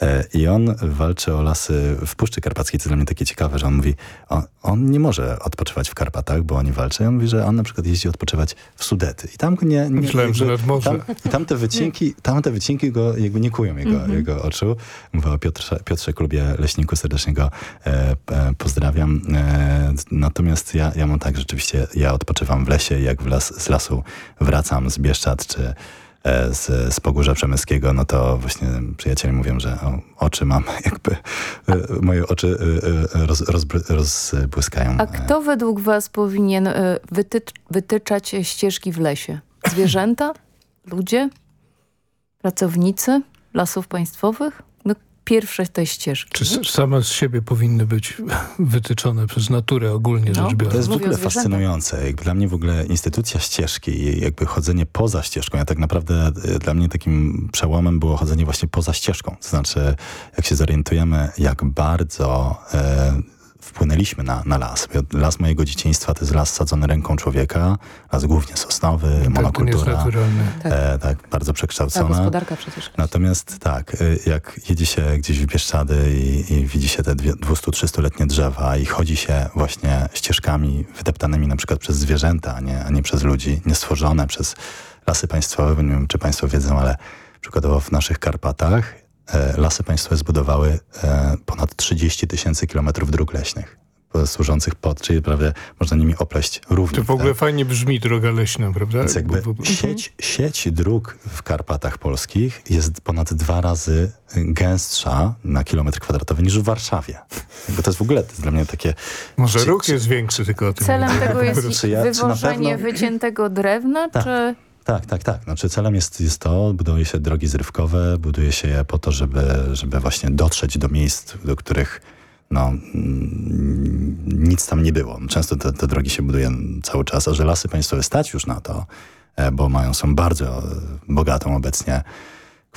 Speaker 15: e, i on walczy o lasy w Puszczy Karpackiej, co dla mnie takie ciekawe, że on mówi, on, on nie może odpoczywać w Karpatach, bo oni walczą. On mówi, że on na przykład jeździ odpoczywać w Sudety i tam go nie... nie
Speaker 14: Myślałem, że
Speaker 15: jakby-
Speaker 14: nad morze.
Speaker 15: Tam, i tamte wycinki, tamte wycinki go jakby nie kują jego,
Speaker 14: Mhm.
Speaker 15: jego oczu. Mówię o Piotrze, Piotrze Klubie Leśniku, serdecznie go e, e, pozdrawiam. E, natomiast ja, ja mam tak, rzeczywiście ja odpoczywam w lesie, jak w las, z lasu wracam z Bieszczad czy e, z, z Pogórza Przemyskiego, no to właśnie przyjaciele mówią, że o, oczy mam jakby, e, moje oczy e, e, roz, rozbry- rozbłyskają.
Speaker 12: A kto według was powinien e, wytycz, wytyczać ścieżki w lesie? Zwierzęta? Ludzie? Pracownicy lasów państwowych? Pierwsze te ścieżki.
Speaker 14: Czy same z siebie powinny być wytyczone przez naturę ogólnie
Speaker 12: No,
Speaker 14: rzecz biorąc?
Speaker 15: To jest w ogóle fascynujące. Jakby dla mnie w ogóle instytucja ścieżki i jakby chodzenie poza ścieżką. Ja tak naprawdę y, dla mnie takim przełomem było chodzenie właśnie poza ścieżką. To znaczy, jak się zorientujemy, jak bardzo e, wpłynęliśmy na, na las. Las mojego dzieciństwa to jest las sadzony ręką człowieka, las głównie sosnowy,
Speaker 14: Tak, to nie jest
Speaker 15: monokultura.
Speaker 14: naturalne.
Speaker 15: E, tak, bardzo
Speaker 16: Ta
Speaker 15: przekształcona.
Speaker 16: gospodarka przecież.
Speaker 15: Natomiast tak, y, jak jedzie się gdzieś w Bieszczady i, i widzi się te dwie- 200-300-letnie drzewa i chodzi się właśnie ścieżkami wydeptanymi na przykład przez zwierzęta, a nie, a nie przez ludzi, niestworzone przez lasy państwowe, nie wiem, czy państwo wiedzą, ale przykładowo w naszych Karpatach e, lasy państwowe zbudowały e, ponad 30 tysięcy kilometrów dróg leśnych służących pod, czyli prawie można nimi opleść równik.
Speaker 14: To w ogóle
Speaker 15: tak?
Speaker 14: fajnie brzmi droga leśna, prawda?
Speaker 15: Więc jakby
Speaker 14: Bo- bo-
Speaker 15: sieć, sieć dróg w Karpatach polskich jest ponad dwa razy gęstsza na kilometr kwadratowy niż w Warszawie. Jakby to jest w ogóle to jest dla mnie takie...
Speaker 14: Może
Speaker 15: czy-
Speaker 14: ruch jest większy tylko o tym.
Speaker 12: Celem tego jest
Speaker 15: Czy ja-
Speaker 12: wywożenie
Speaker 15: pewno-
Speaker 12: wyciętego drewna,
Speaker 15: Tak.
Speaker 12: czy...
Speaker 15: Tak, tak, tak. Znaczy celem jest, jest to, buduje się drogi zrywkowe, buduje się je po to, żeby, żeby właśnie dotrzeć do miejsc, do których no, mm, nic tam nie było. Często te, te drogi się buduje cały czas, a że lasy państwowe stać już na to, e, bo mają, są bardzo e, bogatą obecnie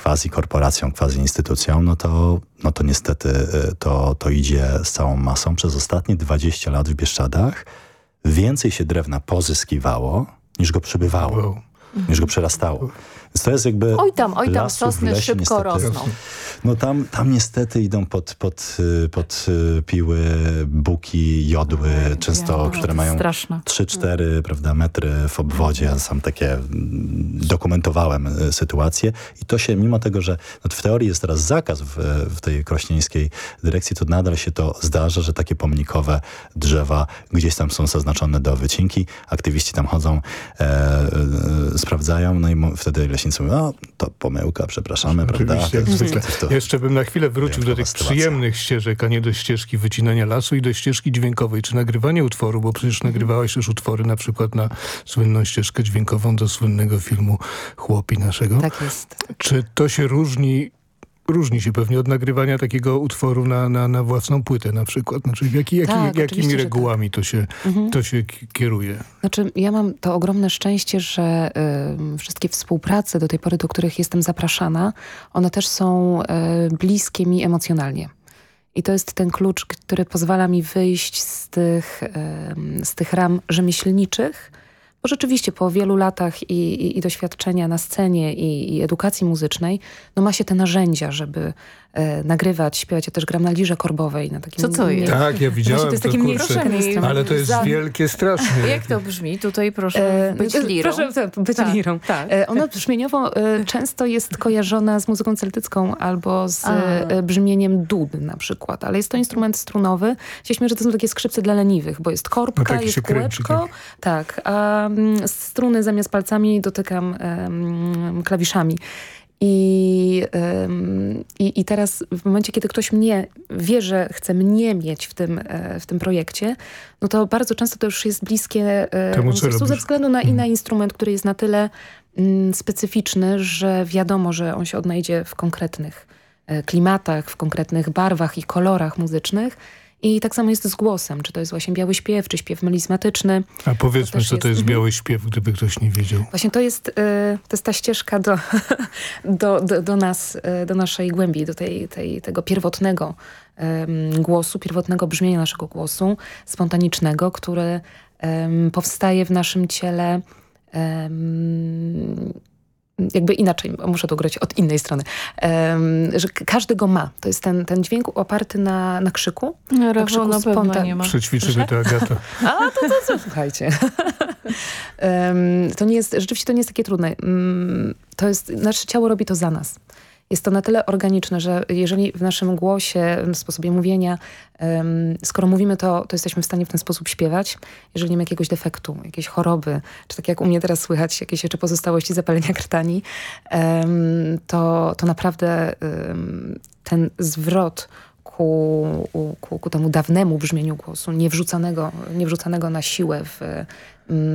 Speaker 15: quasi korporacją, quasi instytucją, no to, no to niestety e, to, to idzie z całą masą. Przez ostatnie 20 lat w Bieszczadach więcej się drewna pozyskiwało, niż go przybywało. Już go przerastało. To jest jakby
Speaker 12: Oj tam, oj tam, sosny
Speaker 15: lesie
Speaker 12: szybko
Speaker 15: niestety-
Speaker 12: rosną.
Speaker 15: No tam, tam niestety idą pod, pod, pod y, piły buki, jodły, często,
Speaker 12: Ja,
Speaker 15: które mają
Speaker 12: straszne.
Speaker 15: 3-4 prawda, metry w obwodzie. Ja sam takie mm, dokumentowałem y, sytuację i to się, mimo tego, że no, w teorii jest teraz zakaz w, w tej krośnieńskiej dyrekcji, to nadal się to zdarza, że takie pomnikowe drzewa gdzieś tam są zaznaczone do wycinki. Aktywiści tam chodzą, e, e, sprawdzają, no i wtedy leśnicy mówią, o, to pomyłka, przepraszamy, prawda?
Speaker 14: Jak zwykle.
Speaker 15: to-
Speaker 14: Jeszcze bym na chwilę wrócił do tych
Speaker 15: sytuacja.
Speaker 14: przyjemnych ścieżek, a nie do ścieżki wycinania lasu i do ścieżki dźwiękowej. Czy nagrywanie utworu, bo przecież nagrywałeś już utwory na przykład na słynną ścieżkę dźwiękową do słynnego filmu Chłopi naszego.
Speaker 16: Tak jest.
Speaker 14: Czy to się różni, różni się pewnie od nagrywania takiego utworu na, na, na własną płytę na przykład? Znaczy, jaki, jaki,
Speaker 16: Tak,
Speaker 14: jakimi
Speaker 16: tak.
Speaker 14: regułami to się,
Speaker 16: Mhm.
Speaker 14: to się ki- kieruje?
Speaker 16: Znaczy, ja mam to ogromne szczęście, że y, wszystkie współprace do tej pory, do których jestem zapraszana, one też są y, bliskie mi emocjonalnie. I to jest ten klucz, który pozwala mi wyjść z tych, y, z tych ram rzemieślniczych, bo rzeczywiście po wielu latach i, i, i doświadczenia na scenie i, i edukacji muzycznej, no ma się te narzędzia, żeby e, nagrywać, śpiewać. Ja też gram na lirze korbowej. Na takim
Speaker 12: Co to jest?
Speaker 14: Tak, ja widziałem
Speaker 16: to jest
Speaker 14: to,
Speaker 16: taki
Speaker 14: kurczę. Ale to jest
Speaker 12: Za-
Speaker 14: wielkie, straszne.
Speaker 12: Jak to brzmi? Tutaj proszę być
Speaker 16: E,
Speaker 12: lirą.
Speaker 16: Proszę tak, być
Speaker 12: Tak,
Speaker 16: lirą.
Speaker 12: tak.
Speaker 16: E, Ona brzmieniowo e, często jest kojarzona z muzyką celtycką albo z
Speaker 12: A.
Speaker 16: e, brzmieniem dud na przykład, ale jest to instrument strunowy. Ja się że to są takie skrzypce dla leniwych, bo jest
Speaker 14: No
Speaker 16: korbka,
Speaker 14: tak, i
Speaker 16: jest
Speaker 14: kręci,
Speaker 16: kółeczko, tak, a mm, struny zamiast palcami dotykam klawiszami. I, i, I teraz w momencie, kiedy ktoś mnie wie, że chce mnie mieć w tym, e, w tym projekcie, no to bardzo często to już jest bliskie e,
Speaker 14: Temu, co
Speaker 16: ze względu na inny instrument, który jest na tyle mm, specyficzny, że wiadomo, że on się odnajdzie w konkretnych e, klimatach, w konkretnych barwach i kolorach muzycznych. I tak samo jest z głosem, czy to jest właśnie biały śpiew, czy śpiew melizmatyczny.
Speaker 14: A powiedzmy, co to jest
Speaker 16: jest-
Speaker 14: biały śpiew, gdyby ktoś nie wiedział.
Speaker 16: Właśnie to jest, y, to jest ta ścieżka do, do, do, do nas, y, do naszej głębi, do tej, tej, tego pierwotnego głosu, pierwotnego brzmienia naszego głosu, spontanicznego, który powstaje w naszym ciele jakby inaczej, muszę to grać od innej strony, em, że każdy go ma. To jest ten, ten dźwięk oparty na, na krzyku.
Speaker 12: No,
Speaker 16: na
Speaker 12: Rafał na pewno
Speaker 16: spontan-
Speaker 12: nie ma.
Speaker 14: Przećwiczymy to, Agata.
Speaker 16: a, to, to, to słuchajcie. Em, to nie jest, rzeczywiście to nie jest takie trudne. Mm, To jest, nasze ciało robi to za nas. Jest to na tyle organiczne, że jeżeli w naszym głosie, w sposobie mówienia, skoro mówimy to, to jesteśmy w stanie w ten sposób śpiewać. Jeżeli nie ma jakiegoś defektu, jakiejś choroby, czy tak jak u mnie teraz słychać, jakieś jeszcze pozostałości zapalenia krtani, to, to naprawdę ten zwrot ku, ku, ku temu dawnemu brzmieniu głosu, nie wrzucanego, nie wrzucanego na siłę w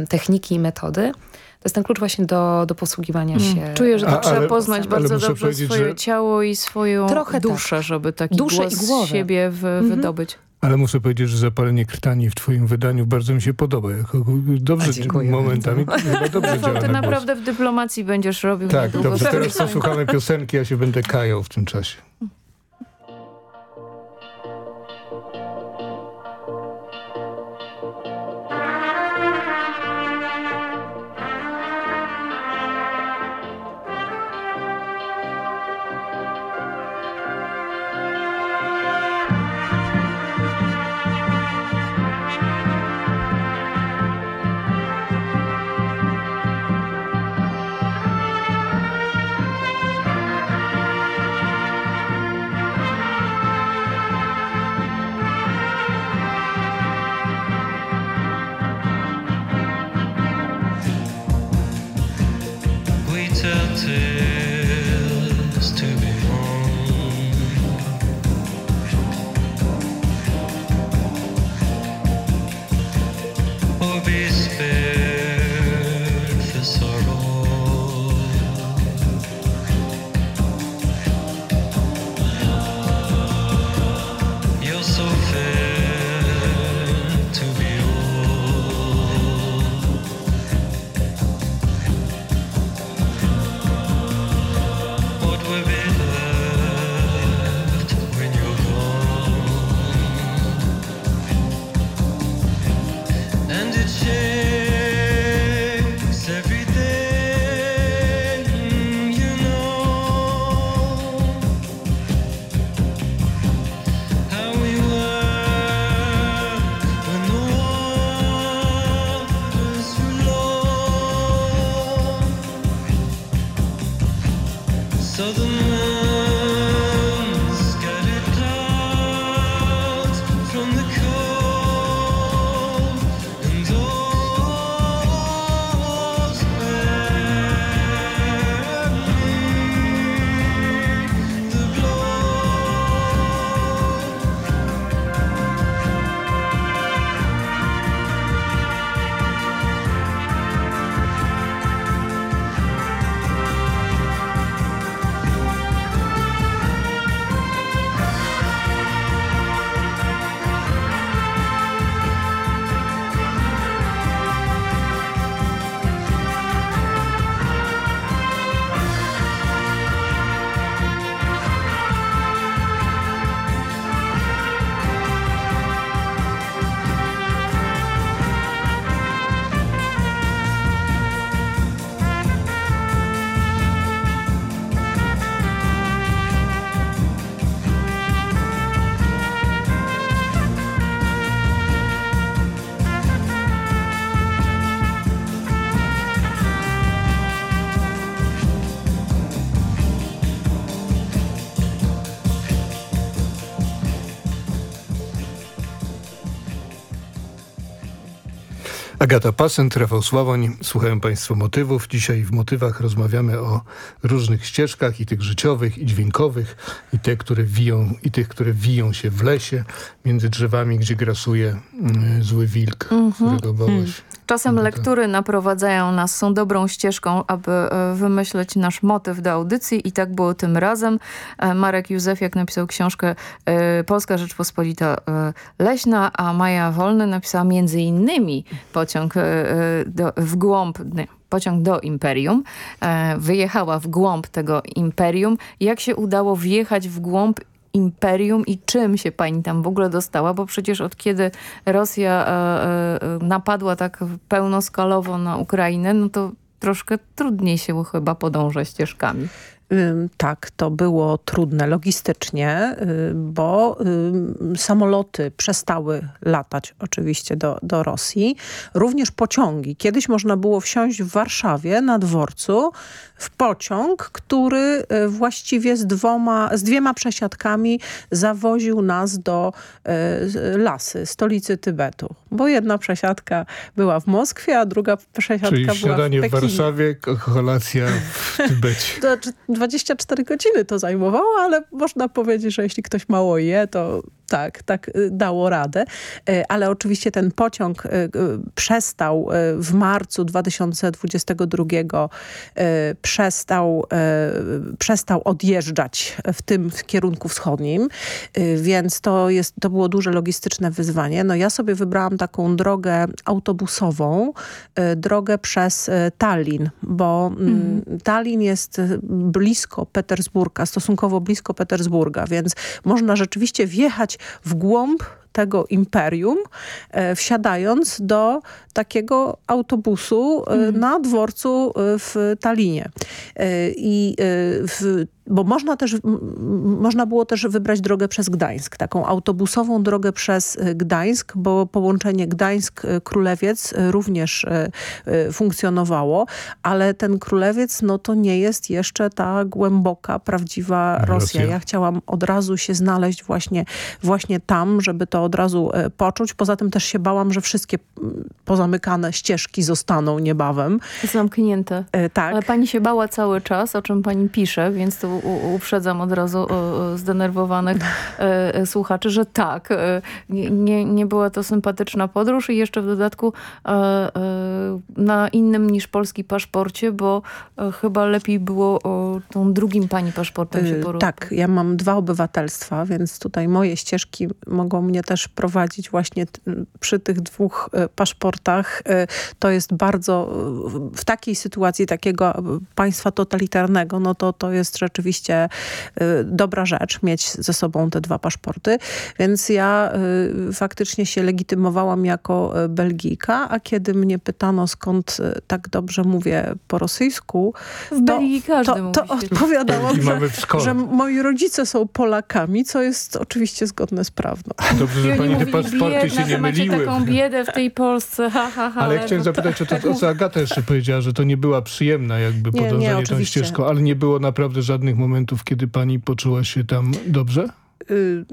Speaker 16: techniki i metody, to jest ten klucz właśnie do, do posługiwania
Speaker 12: Mm.
Speaker 16: się.
Speaker 12: Czuję, że to
Speaker 14: A-
Speaker 12: trzeba
Speaker 14: ale-
Speaker 12: poznać
Speaker 14: ale
Speaker 12: bardzo dobrze swoje
Speaker 14: że-
Speaker 12: ciało i swoją
Speaker 16: Trochę tak.
Speaker 12: duszę, żeby taki
Speaker 16: Duszę
Speaker 12: głos
Speaker 16: i głowę.
Speaker 12: siebie w,
Speaker 16: Mhm.
Speaker 12: wydobyć.
Speaker 14: Ale muszę powiedzieć, że zapalenie krtani w twoim wydaniu bardzo mi się podoba. Dobrze
Speaker 16: dziękuję
Speaker 14: momentami chyba dobrze
Speaker 12: Rafał,
Speaker 14: działa
Speaker 12: ty
Speaker 14: na
Speaker 12: naprawdę w dyplomacji będziesz robił
Speaker 14: Tak, dobrze. Teraz posłuchamy piosenki, ja się będę kajał w tym czasie. Agata Pasent, Rafał Sławoń. Słuchają Państwo motywów. Dzisiaj w motywach rozmawiamy o różnych ścieżkach i tych życiowych, i dźwiękowych, i te, które wiją, i tych, które wiją się w lesie, między drzewami, gdzie grasuje mm, zły wilk, którego
Speaker 12: Hmm.
Speaker 14: bałaś.
Speaker 12: Czasem lektury naprowadzają nas, są dobrą ścieżką, aby e, wymyśleć nasz motyw do audycji i tak było tym razem. E, Marek Józefiak napisał książkę e, Polska Rzeczpospolita Leśna, a Maja Wolny napisała między innymi pociąg e, e, do, w głąb, pociąg do imperium. E, Wyjechała w głąb tego imperium. Jak się udało wjechać w głąb imperium i czym się pani tam w ogóle dostała, bo przecież od kiedy Rosja e, napadła tak pełnoskalowo na Ukrainę, no to troszkę trudniej się chyba podąża ścieżkami.
Speaker 13: Tak, to było trudne logistycznie, bo samoloty przestały latać oczywiście do, do Rosji. Również pociągi. Kiedyś można było wsiąść w Warszawie na dworcu w pociąg, który y, właściwie z, dwoma, z dwiema przesiadkami zawoził nas do y, Lasy, stolicy Tybetu. Bo jedna przesiadka była w Moskwie, a druga przesiadka
Speaker 14: Czyli
Speaker 13: była w
Speaker 14: śniadanie w
Speaker 13: Pekinie.
Speaker 14: Warszawie, ko- kolacja w Tybecie.
Speaker 13: To znaczy 24 godziny to zajmowało, ale można powiedzieć, że jeśli ktoś mało je, to tak, tak y, dało radę. Y, Ale oczywiście ten pociąg y, y, przestał w marcu 2022 y, przestał, przestał odjeżdżać w tym kierunku wschodnim, więc to, jest, to było duże logistyczne wyzwanie. No ja sobie wybrałam taką drogę autobusową, drogę przez Tallin, bo mm, Tallin jest y, blisko Petersburga, stosunkowo blisko Petersburga, więc można rzeczywiście wjechać w głąb tego imperium, e, wsiadając do takiego autobusu e, na dworcu e, w Talinie. E, I e, w, bo można też, można było też wybrać drogę przez Gdańsk, taką autobusową drogę przez e, Gdańsk, bo połączenie Gdańsk-Królewiec e, również e, funkcjonowało, ale ten Królewiec, no to nie jest jeszcze ta głęboka, prawdziwa Rosja.
Speaker 14: Rosja.
Speaker 13: Ja chciałam od razu się znaleźć właśnie, właśnie tam, żeby to od razu poczuć. Poza tym też się bałam, że wszystkie pozamykane ścieżki zostaną niebawem.
Speaker 12: Zamknięte.
Speaker 13: Tak.
Speaker 12: Ale pani się bała cały czas, o czym pani pisze, więc tu u- uprzedzam od razu e, e, zdenerwowanych e, słuchaczy, że tak, nie, nie, była to sympatyczna podróż i jeszcze w dodatku na innym niż polski paszporcie, bo chyba lepiej było tą drugim pani paszportem się poruszać.
Speaker 13: Tak, ja mam dwa obywatelstwa, więc tutaj moje ścieżki mogą mnie też prowadzić właśnie przy tych dwóch paszportach. To jest bardzo, w takiej sytuacji takiego państwa totalitarnego, no to to jest rzeczywiście y, dobra rzecz mieć ze sobą te dwa paszporty. Więc ja y, faktycznie się legitymowałam jako y, Belgijka, a kiedy mnie pytano skąd tak dobrze mówię po rosyjsku,
Speaker 12: W Belgii każdy
Speaker 13: to,
Speaker 12: mówi
Speaker 13: to
Speaker 12: świetnie.
Speaker 13: odpowiadałam, że, że moi rodzice są Polakami, co jest oczywiście zgodne z prawdą.
Speaker 14: Dobrze, że pani te paszporty się nie myliły.
Speaker 12: taką biedę w tej Polsce, ha, ha, ha.
Speaker 14: Ale ja chciałem
Speaker 12: to-
Speaker 14: zapytać o to, o co Agata jeszcze powiedziała, że to nie była przyjemna jakby
Speaker 13: Nie, nie,
Speaker 14: podążanie tą
Speaker 13: oczywiście.
Speaker 14: ścieżką, ale nie było naprawdę żadnych momentów, kiedy pani poczuła się tam dobrze?
Speaker 13: Y,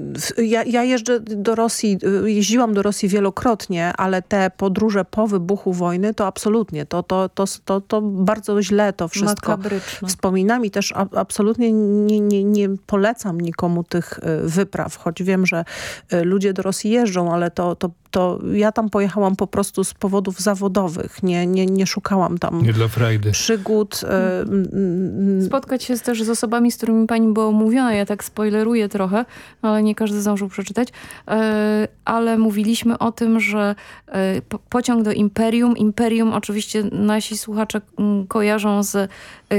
Speaker 13: Ja, ja jeżdżę do Rosji, y, jeździłam do Rosji wielokrotnie, ale te podróże po wybuchu wojny to absolutnie, to, to, to, to, to bardzo źle to wszystko
Speaker 12: Makabryczne.
Speaker 13: wspominam i też absolutnie nie, nie, nie polecam nikomu tych y, wypraw, choć wiem, że y, ludzie do Rosji jeżdżą, ale to, to, to ja tam pojechałam po prostu z powodów zawodowych, nie, nie, nie szukałam tam
Speaker 14: Nie dla frajdy.
Speaker 13: przygód. y, mm, mm,
Speaker 12: Spotkać się też z osobami, z którymi pani była umówiona. Ja tak spoileruję trochę, ale nie każdy zdążył przeczytać. E, ale mówiliśmy o tym, że e, po- pociąg do Imperium. Imperium oczywiście nasi słuchacze mm, kojarzą z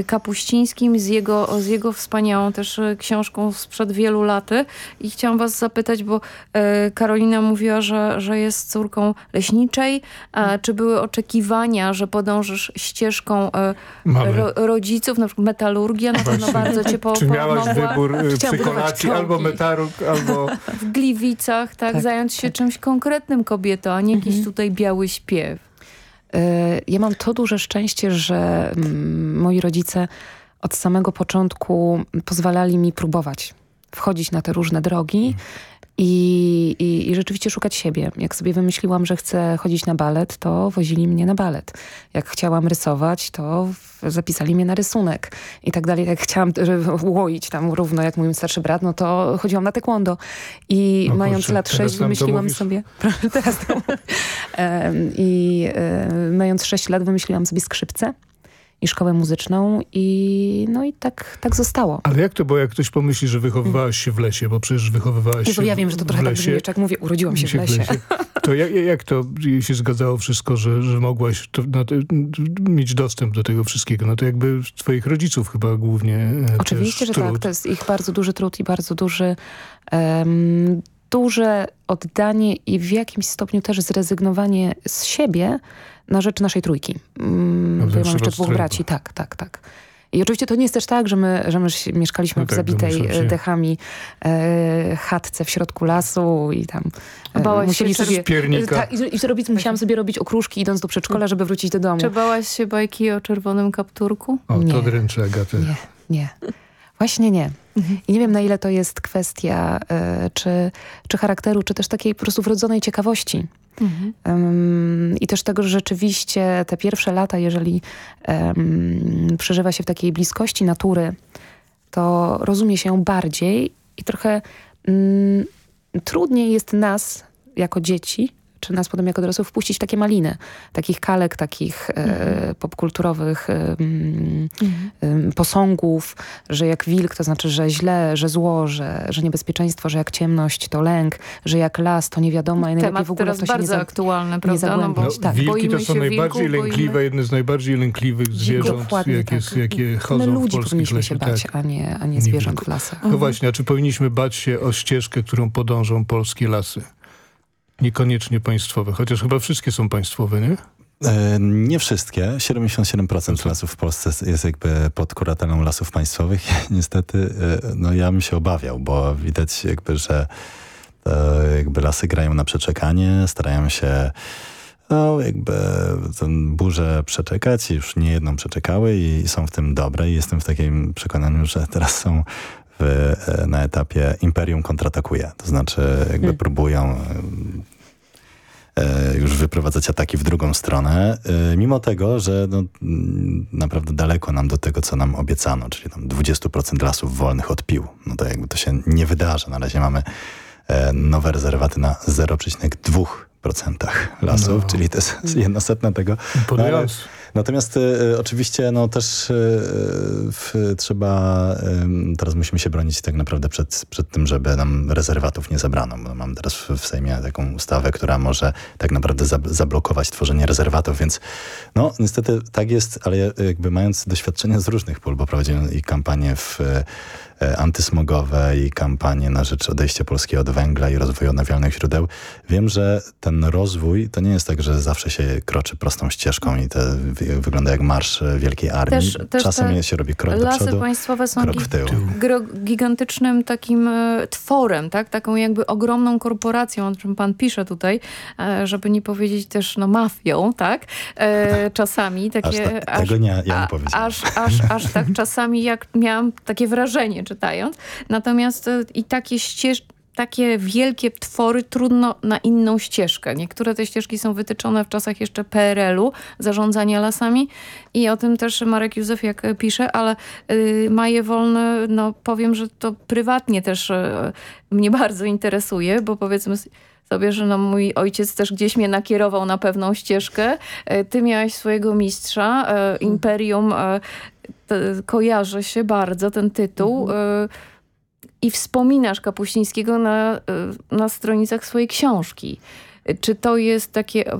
Speaker 12: Kapuścińskim, z jego, z jego wspaniałą też e, książką sprzed wielu laty. I chciałam was zapytać, bo e, Karolina mówiła, że, że jest córką leśniczej. E, czy były oczekiwania, że podążysz ścieżką e, ro, rodziców, na przykład metalurgia, na pewno
Speaker 14: Właśnie.
Speaker 12: bardzo cię po,
Speaker 14: Czy miałaś
Speaker 12: pomogła.
Speaker 14: wybór przy albo metaruk, albo...
Speaker 12: W Gliwicach, tak,
Speaker 13: Tak,
Speaker 12: zająć się czymś konkretnym kobieto, a nie
Speaker 13: Mhm.
Speaker 12: jakiś tutaj biały śpiew.
Speaker 16: Ja mam to duże szczęście, że mm, moi rodzice od samego początku pozwalali mi próbować wchodzić na te różne drogi. I, i, i rzeczywiście szukać siebie. Jak sobie wymyśliłam, że chcę chodzić na balet, to wozili mnie na balet. Jak chciałam rysować, to zapisali mnie na rysunek i tak dalej. Jak chciałam łoić tam równo jak mój starszy brat, no to chodziłam na taekwondo. I
Speaker 14: O
Speaker 16: mając
Speaker 14: kurczę,
Speaker 16: lat sześć wymyśliłam sobie... Proszę, teraz to I e, mając 6 lat wymyśliłam sobie skrzypce i szkołę muzyczną i no i tak, tak zostało.
Speaker 14: Ale jak to było, jak ktoś pomyśli, że wychowywałaś się w lesie, bo przecież wychowywałaś
Speaker 16: Jezu,
Speaker 14: się
Speaker 16: ja wiem, że to
Speaker 14: w
Speaker 16: trochę tak
Speaker 14: lesie.
Speaker 16: brzmi, jak mówię, urodziłam się w lesie.
Speaker 14: To jak, jak to się zgadzało wszystko, że, że mogłaś to, te, mieć dostęp do tego wszystkiego? No to jakby twoich rodziców chyba głównie e,
Speaker 16: Oczywiście, że tak.
Speaker 14: trud.
Speaker 16: To jest ich bardzo duży trud i bardzo duży, em, duże oddanie i w jakimś stopniu też zrezygnowanie z siebie na rzecz naszej trójki. Mm, ja mam jeszcze dwóch
Speaker 14: trójka.
Speaker 16: braci. Tak, tak, tak. I oczywiście to nie jest też tak, że my, że my się- mieszkaliśmy
Speaker 14: No
Speaker 16: w
Speaker 14: tak,
Speaker 16: zabitej
Speaker 14: domyślam się.
Speaker 16: e, dechami e, chatce w środku lasu i tam e,
Speaker 12: Bałaś się
Speaker 16: musieli
Speaker 12: też
Speaker 16: sobie... Tak, i, i robić, musiałam sobie robić okruszki idąc do przedszkola, żeby wrócić do domu.
Speaker 12: Czy bałaś się bajki o czerwonym kapturku?
Speaker 14: O,
Speaker 16: Nie.
Speaker 14: to dręczy Agatę.
Speaker 16: Nie, nie. Właśnie nie. I nie wiem, na ile to jest kwestia e, czy, czy charakteru, czy też takiej po prostu wrodzonej ciekawości. Em, I też tego, że rzeczywiście te pierwsze lata, jeżeli em, przeżywa się w takiej bliskości natury, to rozumie się bardziej i trochę mm, trudniej jest nas jako dzieci, czy nas potem jako dorosłych wpuścić w takie maliny, takich kalek, takich e, popkulturowych e, mm, em, posągów, że jak wilk to znaczy, że źle, że zło, że, że niebezpieczeństwo, że jak ciemność to lęk, że jak las to nie wiadomo, najlepiej
Speaker 12: Temat
Speaker 16: w ogóle
Speaker 12: teraz
Speaker 16: w to się nie,
Speaker 12: bardzo
Speaker 16: za,
Speaker 12: aktualny,
Speaker 16: nie
Speaker 12: prawda? No bo
Speaker 16: zagłębiać. tak.
Speaker 14: Wilki to są najbardziej
Speaker 12: wilków,
Speaker 14: lękliwe,
Speaker 12: boimy-
Speaker 14: jedne z najbardziej lękliwych zwierząt,
Speaker 16: Dokładnie
Speaker 14: jakie,
Speaker 16: tak.
Speaker 14: jakie
Speaker 16: My
Speaker 14: chodzą w
Speaker 16: ludzi
Speaker 14: polskich
Speaker 16: powinniśmy się
Speaker 14: lesie.
Speaker 16: bać,
Speaker 14: Tak.
Speaker 16: a nie, a nie zwierząt w lasach.
Speaker 14: No właśnie, a czy powinniśmy bać się o ścieżkę, którą podążą polskie lasy? Niekoniecznie państwowe, chociaż chyba wszystkie są państwowe, nie?
Speaker 15: E, Nie wszystkie. 77% lasów w Polsce jest jakby pod kuratelą lasów państwowych. Niestety, e, no ja bym się obawiał, bo widać jakby, że e, jakby lasy grają na przeczekanie, starają się no jakby tę burzę przeczekać. Już nie jedną przeczekały i są w tym dobre i jestem w takim przekonaniu, że teraz są w, e, na etapie imperium kontratakuje. To znaczy jakby próbują e, już wyprowadzać ataki w drugą stronę, e, mimo tego, że no, naprawdę daleko nam do tego, co nam obiecano, czyli tam 20% lasów wolnych od pił. No to jakby to się nie wydarza. Na razie mamy e, nowe rezerwaty na 0,2% lasów,
Speaker 14: No.
Speaker 15: czyli to jest jedna setna tego. No,
Speaker 14: Imponujące.
Speaker 15: Natomiast e, oczywiście no też e, w, trzeba, em, teraz musimy się bronić tak naprawdę przed, przed tym, żeby nam rezerwatów nie zabrano. Bo mam teraz w, w Sejmie taką ustawę, która może tak naprawdę zab, zablokować tworzenie rezerwatów, więc no niestety tak jest, ale ja, jakby mając doświadczenia z różnych pól, bo prowadziłem i kampanię w antysmogowe i kampanie na rzecz odejścia Polski od węgla i rozwoju odnawialnych źródeł. Wiem, że ten rozwój to nie jest tak, że zawsze się kroczy prostą ścieżką i to wy- wygląda jak marsz e, Wielkiej Armii.
Speaker 12: Też- też
Speaker 15: Czasem się robi krok do
Speaker 12: Lasy
Speaker 15: przodu,
Speaker 12: państwowe są
Speaker 15: krok w tył.
Speaker 12: gigantycznym takim e, tworem, tak? taką jakby ogromną korporacją, o czym pan pisze tutaj, e, żeby nie powiedzieć też no mafią, tak? E, czasami takie...
Speaker 15: Aż ta- tego nie- ja nie
Speaker 12: a-
Speaker 15: powiedziałem.
Speaker 12: Aż, aż, aż tak czasami jak miałam takie wrażenie czytając. Natomiast e, i takie ścież takie wielkie twory trudno na inną ścieżkę. Niektóre te ścieżki są wytyczone w czasach jeszcze PRL-u, zarządzania lasami i o tym też Marek Józef jak e, pisze, ale y, Maje Wolne, no powiem, że to prywatnie też y, mnie bardzo interesuje, bo powiedzmy sobie, że no mój ojciec też gdzieś mnie nakierował na pewną ścieżkę. E, Ty miałaś swojego mistrza, e, Imperium, e, kojarzy się bardzo ten tytuł. e, i wspominasz Kapuścińskiego na, y, na stronicach swojej książki. Czy to jest takie,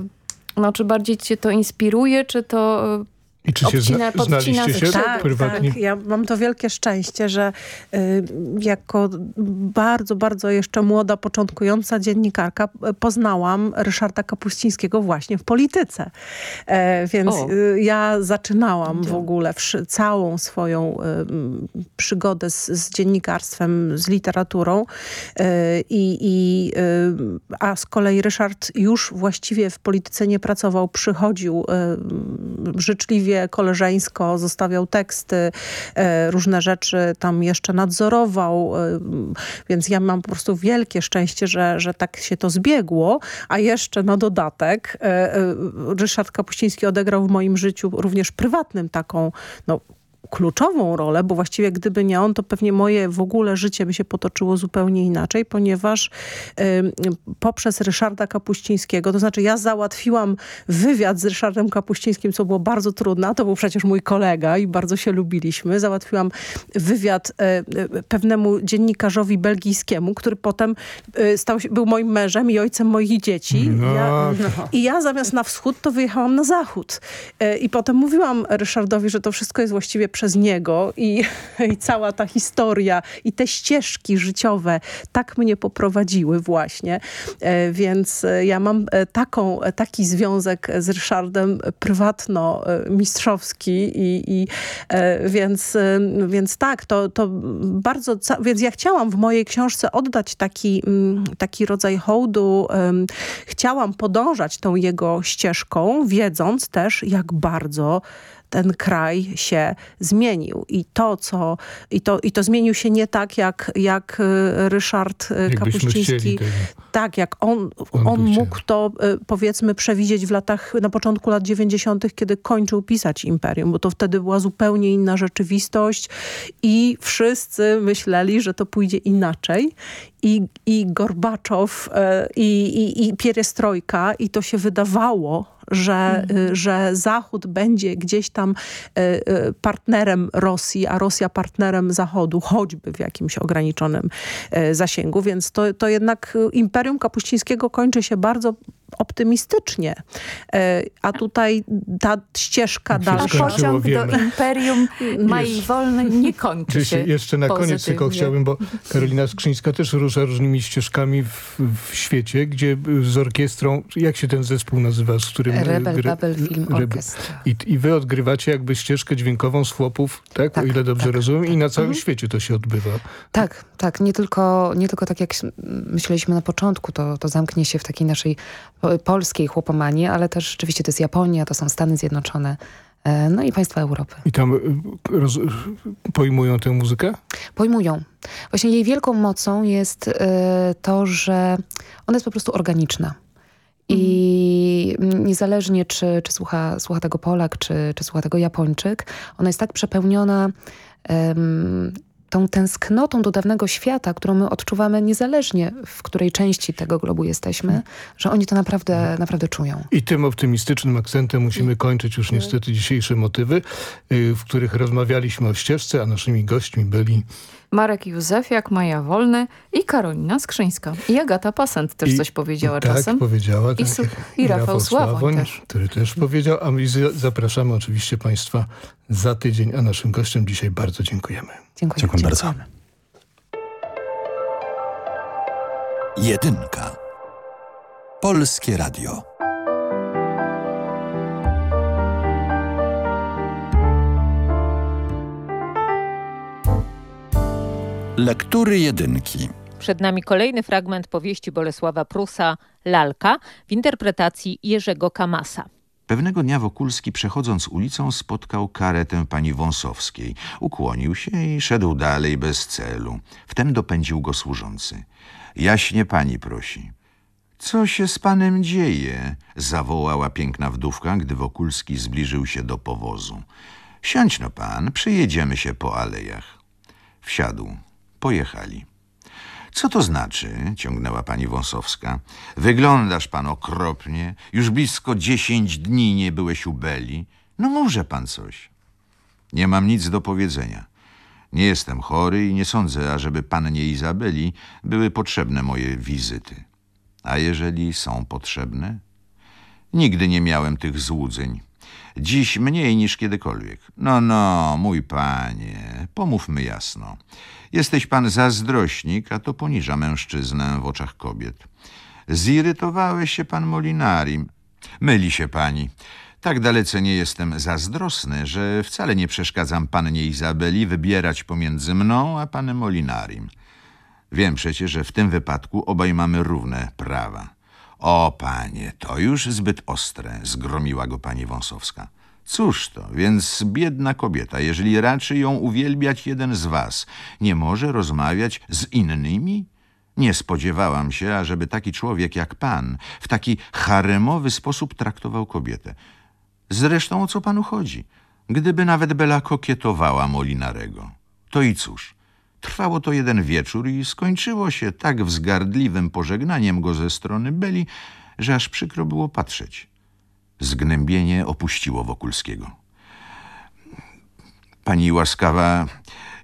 Speaker 12: no, czy bardziej cię to inspiruje, czy to y,
Speaker 14: I czy się
Speaker 12: obcina,
Speaker 14: zna-
Speaker 12: podcina
Speaker 14: znaliście się?
Speaker 13: Tak,
Speaker 14: prywatnie?
Speaker 13: tak. Ja mam to wielkie szczęście, że y, jako bardzo, bardzo jeszcze młoda, początkująca dziennikarka y, poznałam Ryszarda Kapuścińskiego właśnie w polityce. E, więc y, ja zaczynałam w ogóle wszy- całą swoją y, przygodę z, z dziennikarstwem, z literaturą. Y, i, y, a z kolei Ryszard już właściwie w polityce nie pracował, przychodził y, życzliwie wie, koleżeńsko zostawiał teksty, e, różne rzeczy tam jeszcze nadzorował, e, więc ja mam po prostu wielkie szczęście, że, że tak się to zbiegło, a jeszcze na dodatek e, Ryszard Kapuściński odegrał w moim życiu również prywatnym taką, no kluczową rolę, bo właściwie gdyby nie on, to pewnie moje w ogóle życie by się potoczyło zupełnie inaczej, ponieważ y, poprzez Ryszarda Kapuścińskiego, to znaczy ja załatwiłam wywiad z Ryszardem Kapuścińskim, co było bardzo trudne, a to był przecież mój kolega i bardzo się lubiliśmy. Załatwiłam wywiad y, pewnemu dziennikarzowi belgijskiemu, który potem y, stał się, był moim mężem i ojcem moich dzieci.
Speaker 14: No.
Speaker 13: Ja, I ja zamiast na wschód, to wyjechałam na zachód. I potem mówiłam Ryszardowi, że to wszystko jest właściwie przez niego i, i cała ta historia i te ścieżki życiowe tak mnie poprowadziły właśnie. E, Więc e, ja mam e, taką, taki związek z Ryszardem prywatno-mistrzowski i, i więc, więc tak, to, to bardzo, więc ja chciałam w mojej książce oddać taki, mm, taki rodzaj hołdu. Chciałam podążać tą jego ścieżką, wiedząc też, jak bardzo ten kraj się zmienił. I to, co, i to, i to zmienił się nie tak, jak, jak y, Ryszard y,
Speaker 14: Jakbyśmy
Speaker 13: Kapuściński. Tak, jak on,
Speaker 14: On
Speaker 13: on mógł to y, powiedzmy przewidzieć w latach, na początku lat 90., kiedy kończył pisać Imperium, bo to wtedy była zupełnie inna rzeczywistość i wszyscy myśleli, że to pójdzie inaczej. I, i Gorbaczow y, i, i, i Pierestrojka i to się wydawało, że, y, że Zachód będzie gdzieś tam y, y, partnerem Rosji, a Rosja partnerem Zachodu, choćby w jakimś ograniczonym zasięgu, więc to, to jednak Imperium Kapuścińskiego kończy się bardzo optymistycznie, Y, a tutaj ta ścieżka dalsza...
Speaker 12: Pociąg do imperium Mai Wolnej nie kończy
Speaker 14: Czy
Speaker 12: się
Speaker 14: jeszcze na koniec
Speaker 12: pozytywnie.
Speaker 14: tylko chciałbym, bo Karolina Skrzyńska też rusza różnymi ścieżkami w, w świecie, gdzie z orkiestrą, jak się ten zespół nazywa, z którym...
Speaker 16: Rebel
Speaker 14: gra-
Speaker 16: Babel Film
Speaker 14: Rebel-
Speaker 16: Orchestra.
Speaker 14: I, I wy odgrywacie jakby ścieżkę dźwiękową z chłopów, tak? o ile dobrze rozumiem, i na całym
Speaker 16: Mhm.
Speaker 14: świecie to się odbywa.
Speaker 16: Tak, tak. Nie tylko, nie tylko tak jak myśleliśmy na początku, to, to zamknie się w takiej naszej polskiej chłopomanii, ale też rzeczywiście to jest Japonia, to są Stany Zjednoczone, e, no i państwa Europy.
Speaker 14: I tam y, roz, pojmują tę muzykę?
Speaker 16: Pojmują. Właśnie jej wielką mocą jest e, to, że ona jest po prostu organiczna. I mm, niezależnie, czy, czy słucha, słucha tego Polak, czy, czy słucha tego Japończyk, ona jest tak przepełniona em, tą tęsknotą do dawnego świata, którą my odczuwamy niezależnie, w której części tego globu jesteśmy, że oni to naprawdę, naprawdę czują.
Speaker 14: I tym optymistycznym akcentem musimy kończyć już niestety dzisiejsze motywy, y, w których rozmawialiśmy o ścieżce, a naszymi gośćmi byli
Speaker 12: Marek Józefiak, Maja Wolny i Karolina Skrzyńska. I Agata Pasent też
Speaker 14: I-
Speaker 12: coś powiedziała
Speaker 14: tak,
Speaker 12: czasem.
Speaker 14: powiedziała.
Speaker 12: I,
Speaker 14: tak.
Speaker 12: su- I Rafał Sławoń też.
Speaker 14: który też powiedział. A my zapraszamy oczywiście Państwa za tydzień, a naszym gościom dzisiaj bardzo dziękujemy.
Speaker 16: Dziękuję.
Speaker 15: Dziękuję bardzo.
Speaker 4: Jedynka. Polskie Radio. Lektury jedynki.
Speaker 17: Przed nami kolejny fragment powieści Bolesława Prusa Lalka w interpretacji Jerzego Kamasa.
Speaker 18: Pewnego dnia Wokulski przechodząc ulicą spotkał karetę pani Wąsowskiej. Ukłonił się i szedł dalej bez celu. Wtem dopędził go służący. Jaśnie pani prosi. Co się z panem dzieje? Zawołała piękna wdówka, gdy Wokulski zbliżył się do powozu. Siądź no pan, przyjedziemy się po alejach. Wsiadł. Pojechali. Co to znaczy? ciągnęła pani Wąsowska. Wyglądasz pan okropnie. Już blisko dziesięć dni nie byłeś u Beli. No może pan coś. Nie mam nic do powiedzenia. Nie jestem chory i nie sądzę, ażeby pannie Izabeli były potrzebne moje wizyty. A jeżeli są potrzebne? Nigdy nie miałem tych złudzeń. Dziś mniej niż kiedykolwiek. No, no, mój panie, pomówmy jasno. Jesteś pan zazdrośnik, a to poniża mężczyznę w oczach kobiet. Zirytowałeś się pan Molinari. Myli się pani. Tak dalece nie jestem zazdrosny, że wcale nie przeszkadzam pannie Izabeli wybierać pomiędzy mną a panem Molinarim. Wiem przecież, że w tym wypadku obaj mamy równe prawa. O, panie, to już zbyt ostre, zgromiła go pani Wąsowska. Cóż to, więc biedna kobieta, jeżeli raczy ją uwielbiać jeden z was, nie może rozmawiać z innymi? Nie spodziewałam się, ażeby taki człowiek jak pan w taki haremowy sposób traktował kobietę. Zresztą o co panu chodzi? Gdyby nawet Bela kokietowała Molinarego. To i cóż, trwało to jeden wieczór i skończyło się tak wzgardliwym pożegnaniem go ze strony Beli, że aż przykro było patrzeć. Zgnębienie opuściło Wokulskiego. Pani łaskawa,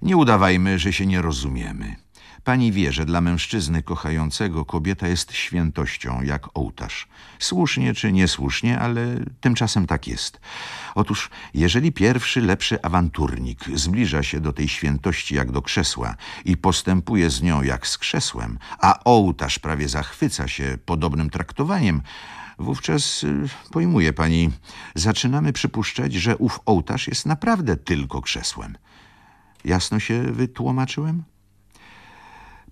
Speaker 18: nie udawajmy, że się nie rozumiemy. Pani wie, że dla mężczyzny kochającego kobieta jest świętością, jak ołtarz. Słusznie czy niesłusznie, ale tymczasem tak jest. Otóż, jeżeli pierwszy, lepszy awanturnik zbliża się do tej świętości jak do krzesła i postępuje z nią jak z krzesłem, a ołtarz prawie zachwyca się podobnym traktowaniem, wówczas y, pojmuje pani, zaczynamy przypuszczać, że ów ołtarz jest naprawdę tylko krzesłem. Jasno się wytłumaczyłem?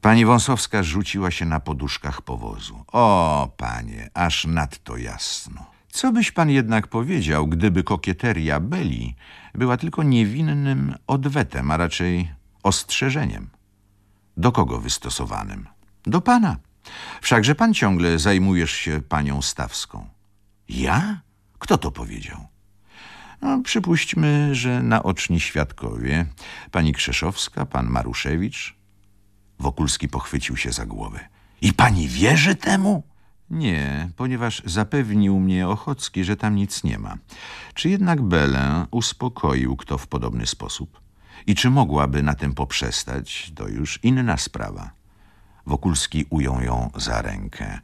Speaker 18: Pani Wąsowska rzuciła się na poduszkach powozu. O, panie, aż nadto jasno. Co byś pan jednak powiedział, gdyby kokieteria Beli była tylko niewinnym odwetem, a raczej ostrzeżeniem? Do kogo wystosowanym? Do pana. Wszakże pan ciągle zajmujesz się panią Stawską. Ja? Kto to powiedział? No, przypuśćmy, że naoczni świadkowie, pani Krzeszowska, pan Maruszewicz. Wokulski pochwycił się za głowę. I pani wierzy temu? Nie, ponieważ zapewnił mnie Ochocki, że tam nic nie ma. Czy jednak Belę uspokoił kto w podobny sposób? I czy mogłaby na tym poprzestać, to już inna sprawa. Wokulski ujął ją za rękę.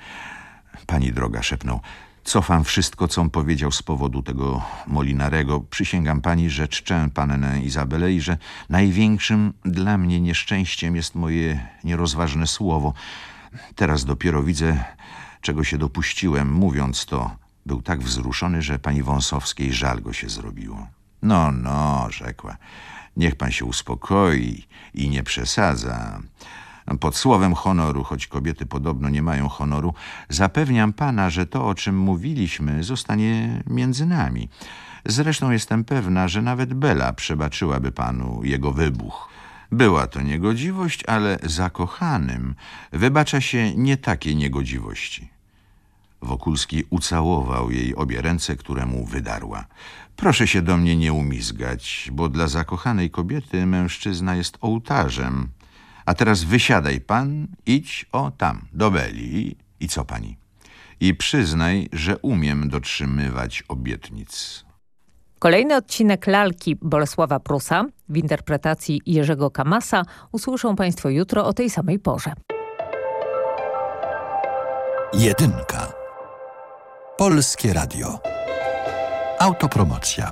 Speaker 18: Pani droga, szepnął, cofam wszystko, com powiedział z powodu tego Molinarego. Przysięgam pani, że czczę pannę Izabelę i że największym dla mnie nieszczęściem jest moje nierozważne słowo. Teraz dopiero widzę, czego się dopuściłem, mówiąc to. Był tak wzruszony, że pani Wąsowskiej żal go się zrobiło. No, no, rzekła. Niech pan się uspokoi i nie przesadza. Pod słowem honoru, choć kobiety podobno nie mają honoru, zapewniam pana, że to, o czym mówiliśmy, zostanie między nami. Zresztą jestem pewna, że nawet Bela przebaczyłaby panu jego wybuch. Była to niegodziwość, ale zakochanym wybacza się nie takie niegodziwości. Wokulski ucałował jej obie ręce, które mu wydarła. Proszę się do mnie nie umizgać, bo dla zakochanej kobiety mężczyzna jest ołtarzem. A teraz wysiadaj pan, idź o tam, do Beli. I co pani? I przyznaj, że umiem dotrzymywać obietnic.
Speaker 17: Kolejny odcinek lalki Bolesława Prusa w interpretacji Jerzego Kamasa usłyszą Państwo jutro o tej samej porze.
Speaker 4: Jedynka. Polskie Radio. Autopromocja.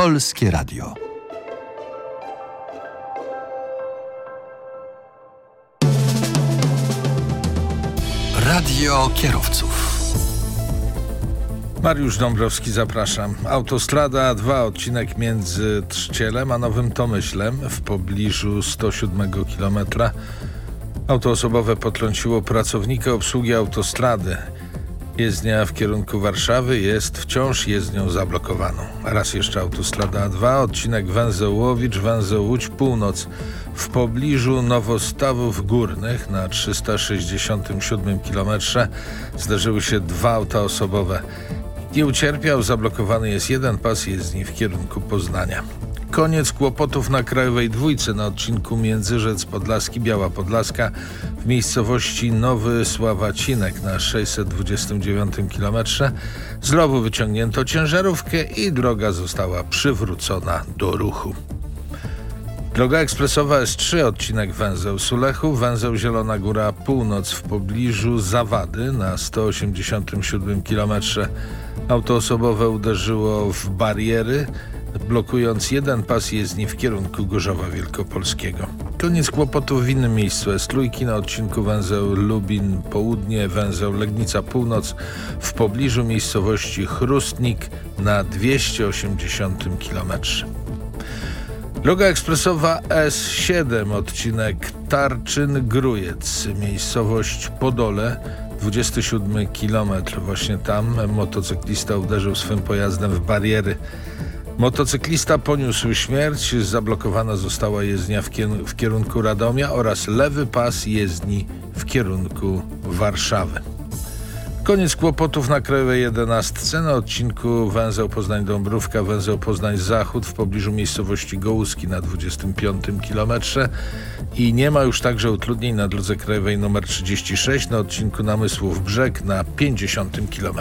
Speaker 4: Polskie Radio. Radio kierowców.
Speaker 19: Mariusz Dąbrowski, zapraszam. Autostrada A2, odcinek między Trzcielem a Nowym Tomyślem w pobliżu 107 km. Auto osobowe potrąciło pracownika obsługi autostrady. Jezdnia w kierunku Warszawy jest wciąż jezdnią zablokowaną. Raz jeszcze autostrada A2, odcinek węzeł Łowicz, węzeł Łódź Północ w pobliżu Nowostawów Górnych na 367 km zdarzyły się dwa auta osobowe. Nie ucierpiał, zablokowany jest jeden pas jezdni w kierunku Poznania. Koniec kłopotów na Krajowej Dwójce na odcinku Międzyrzec Podlaski-Biała Podlaska w miejscowości Nowy Sławacinek na 629 km. Z rowu wyciągnięto ciężarówkę i droga została przywrócona do ruchu. Droga ekspresowa S3, odcinek węzeł Sulechu, węzeł Zielona Góra Północ w pobliżu Zawady na 187 km. Auto osobowe uderzyło w bariery, blokując jeden pas jezdni w kierunku Gorzowa Wielkopolskiego. Koniec kłopotów w innym miejscu. S3 na odcinku węzeł Lubin Południe, węzeł Legnica Północ w pobliżu miejscowości Chrustnik na 280 km. Droga ekspresowa S7, odcinek Tarczyn-Grujec, miejscowość Podole, 27 km. Właśnie tam motocyklista uderzył swym pojazdem w bariery. Motocyklista poniósł śmierć, zablokowana została jezdnia w, kier w kierunku Radomia oraz lewy pas jezdni w kierunku Warszawy. Koniec kłopotów na Krajowej 11 na odcinku węzeł Poznań-Dąbrówka, węzeł Poznań-Zachód w pobliżu miejscowości Gołuski na 25 km i nie ma już także utrudnień na drodze krajowej nr 36 na odcinku Namysłów Brzeg na 50 km.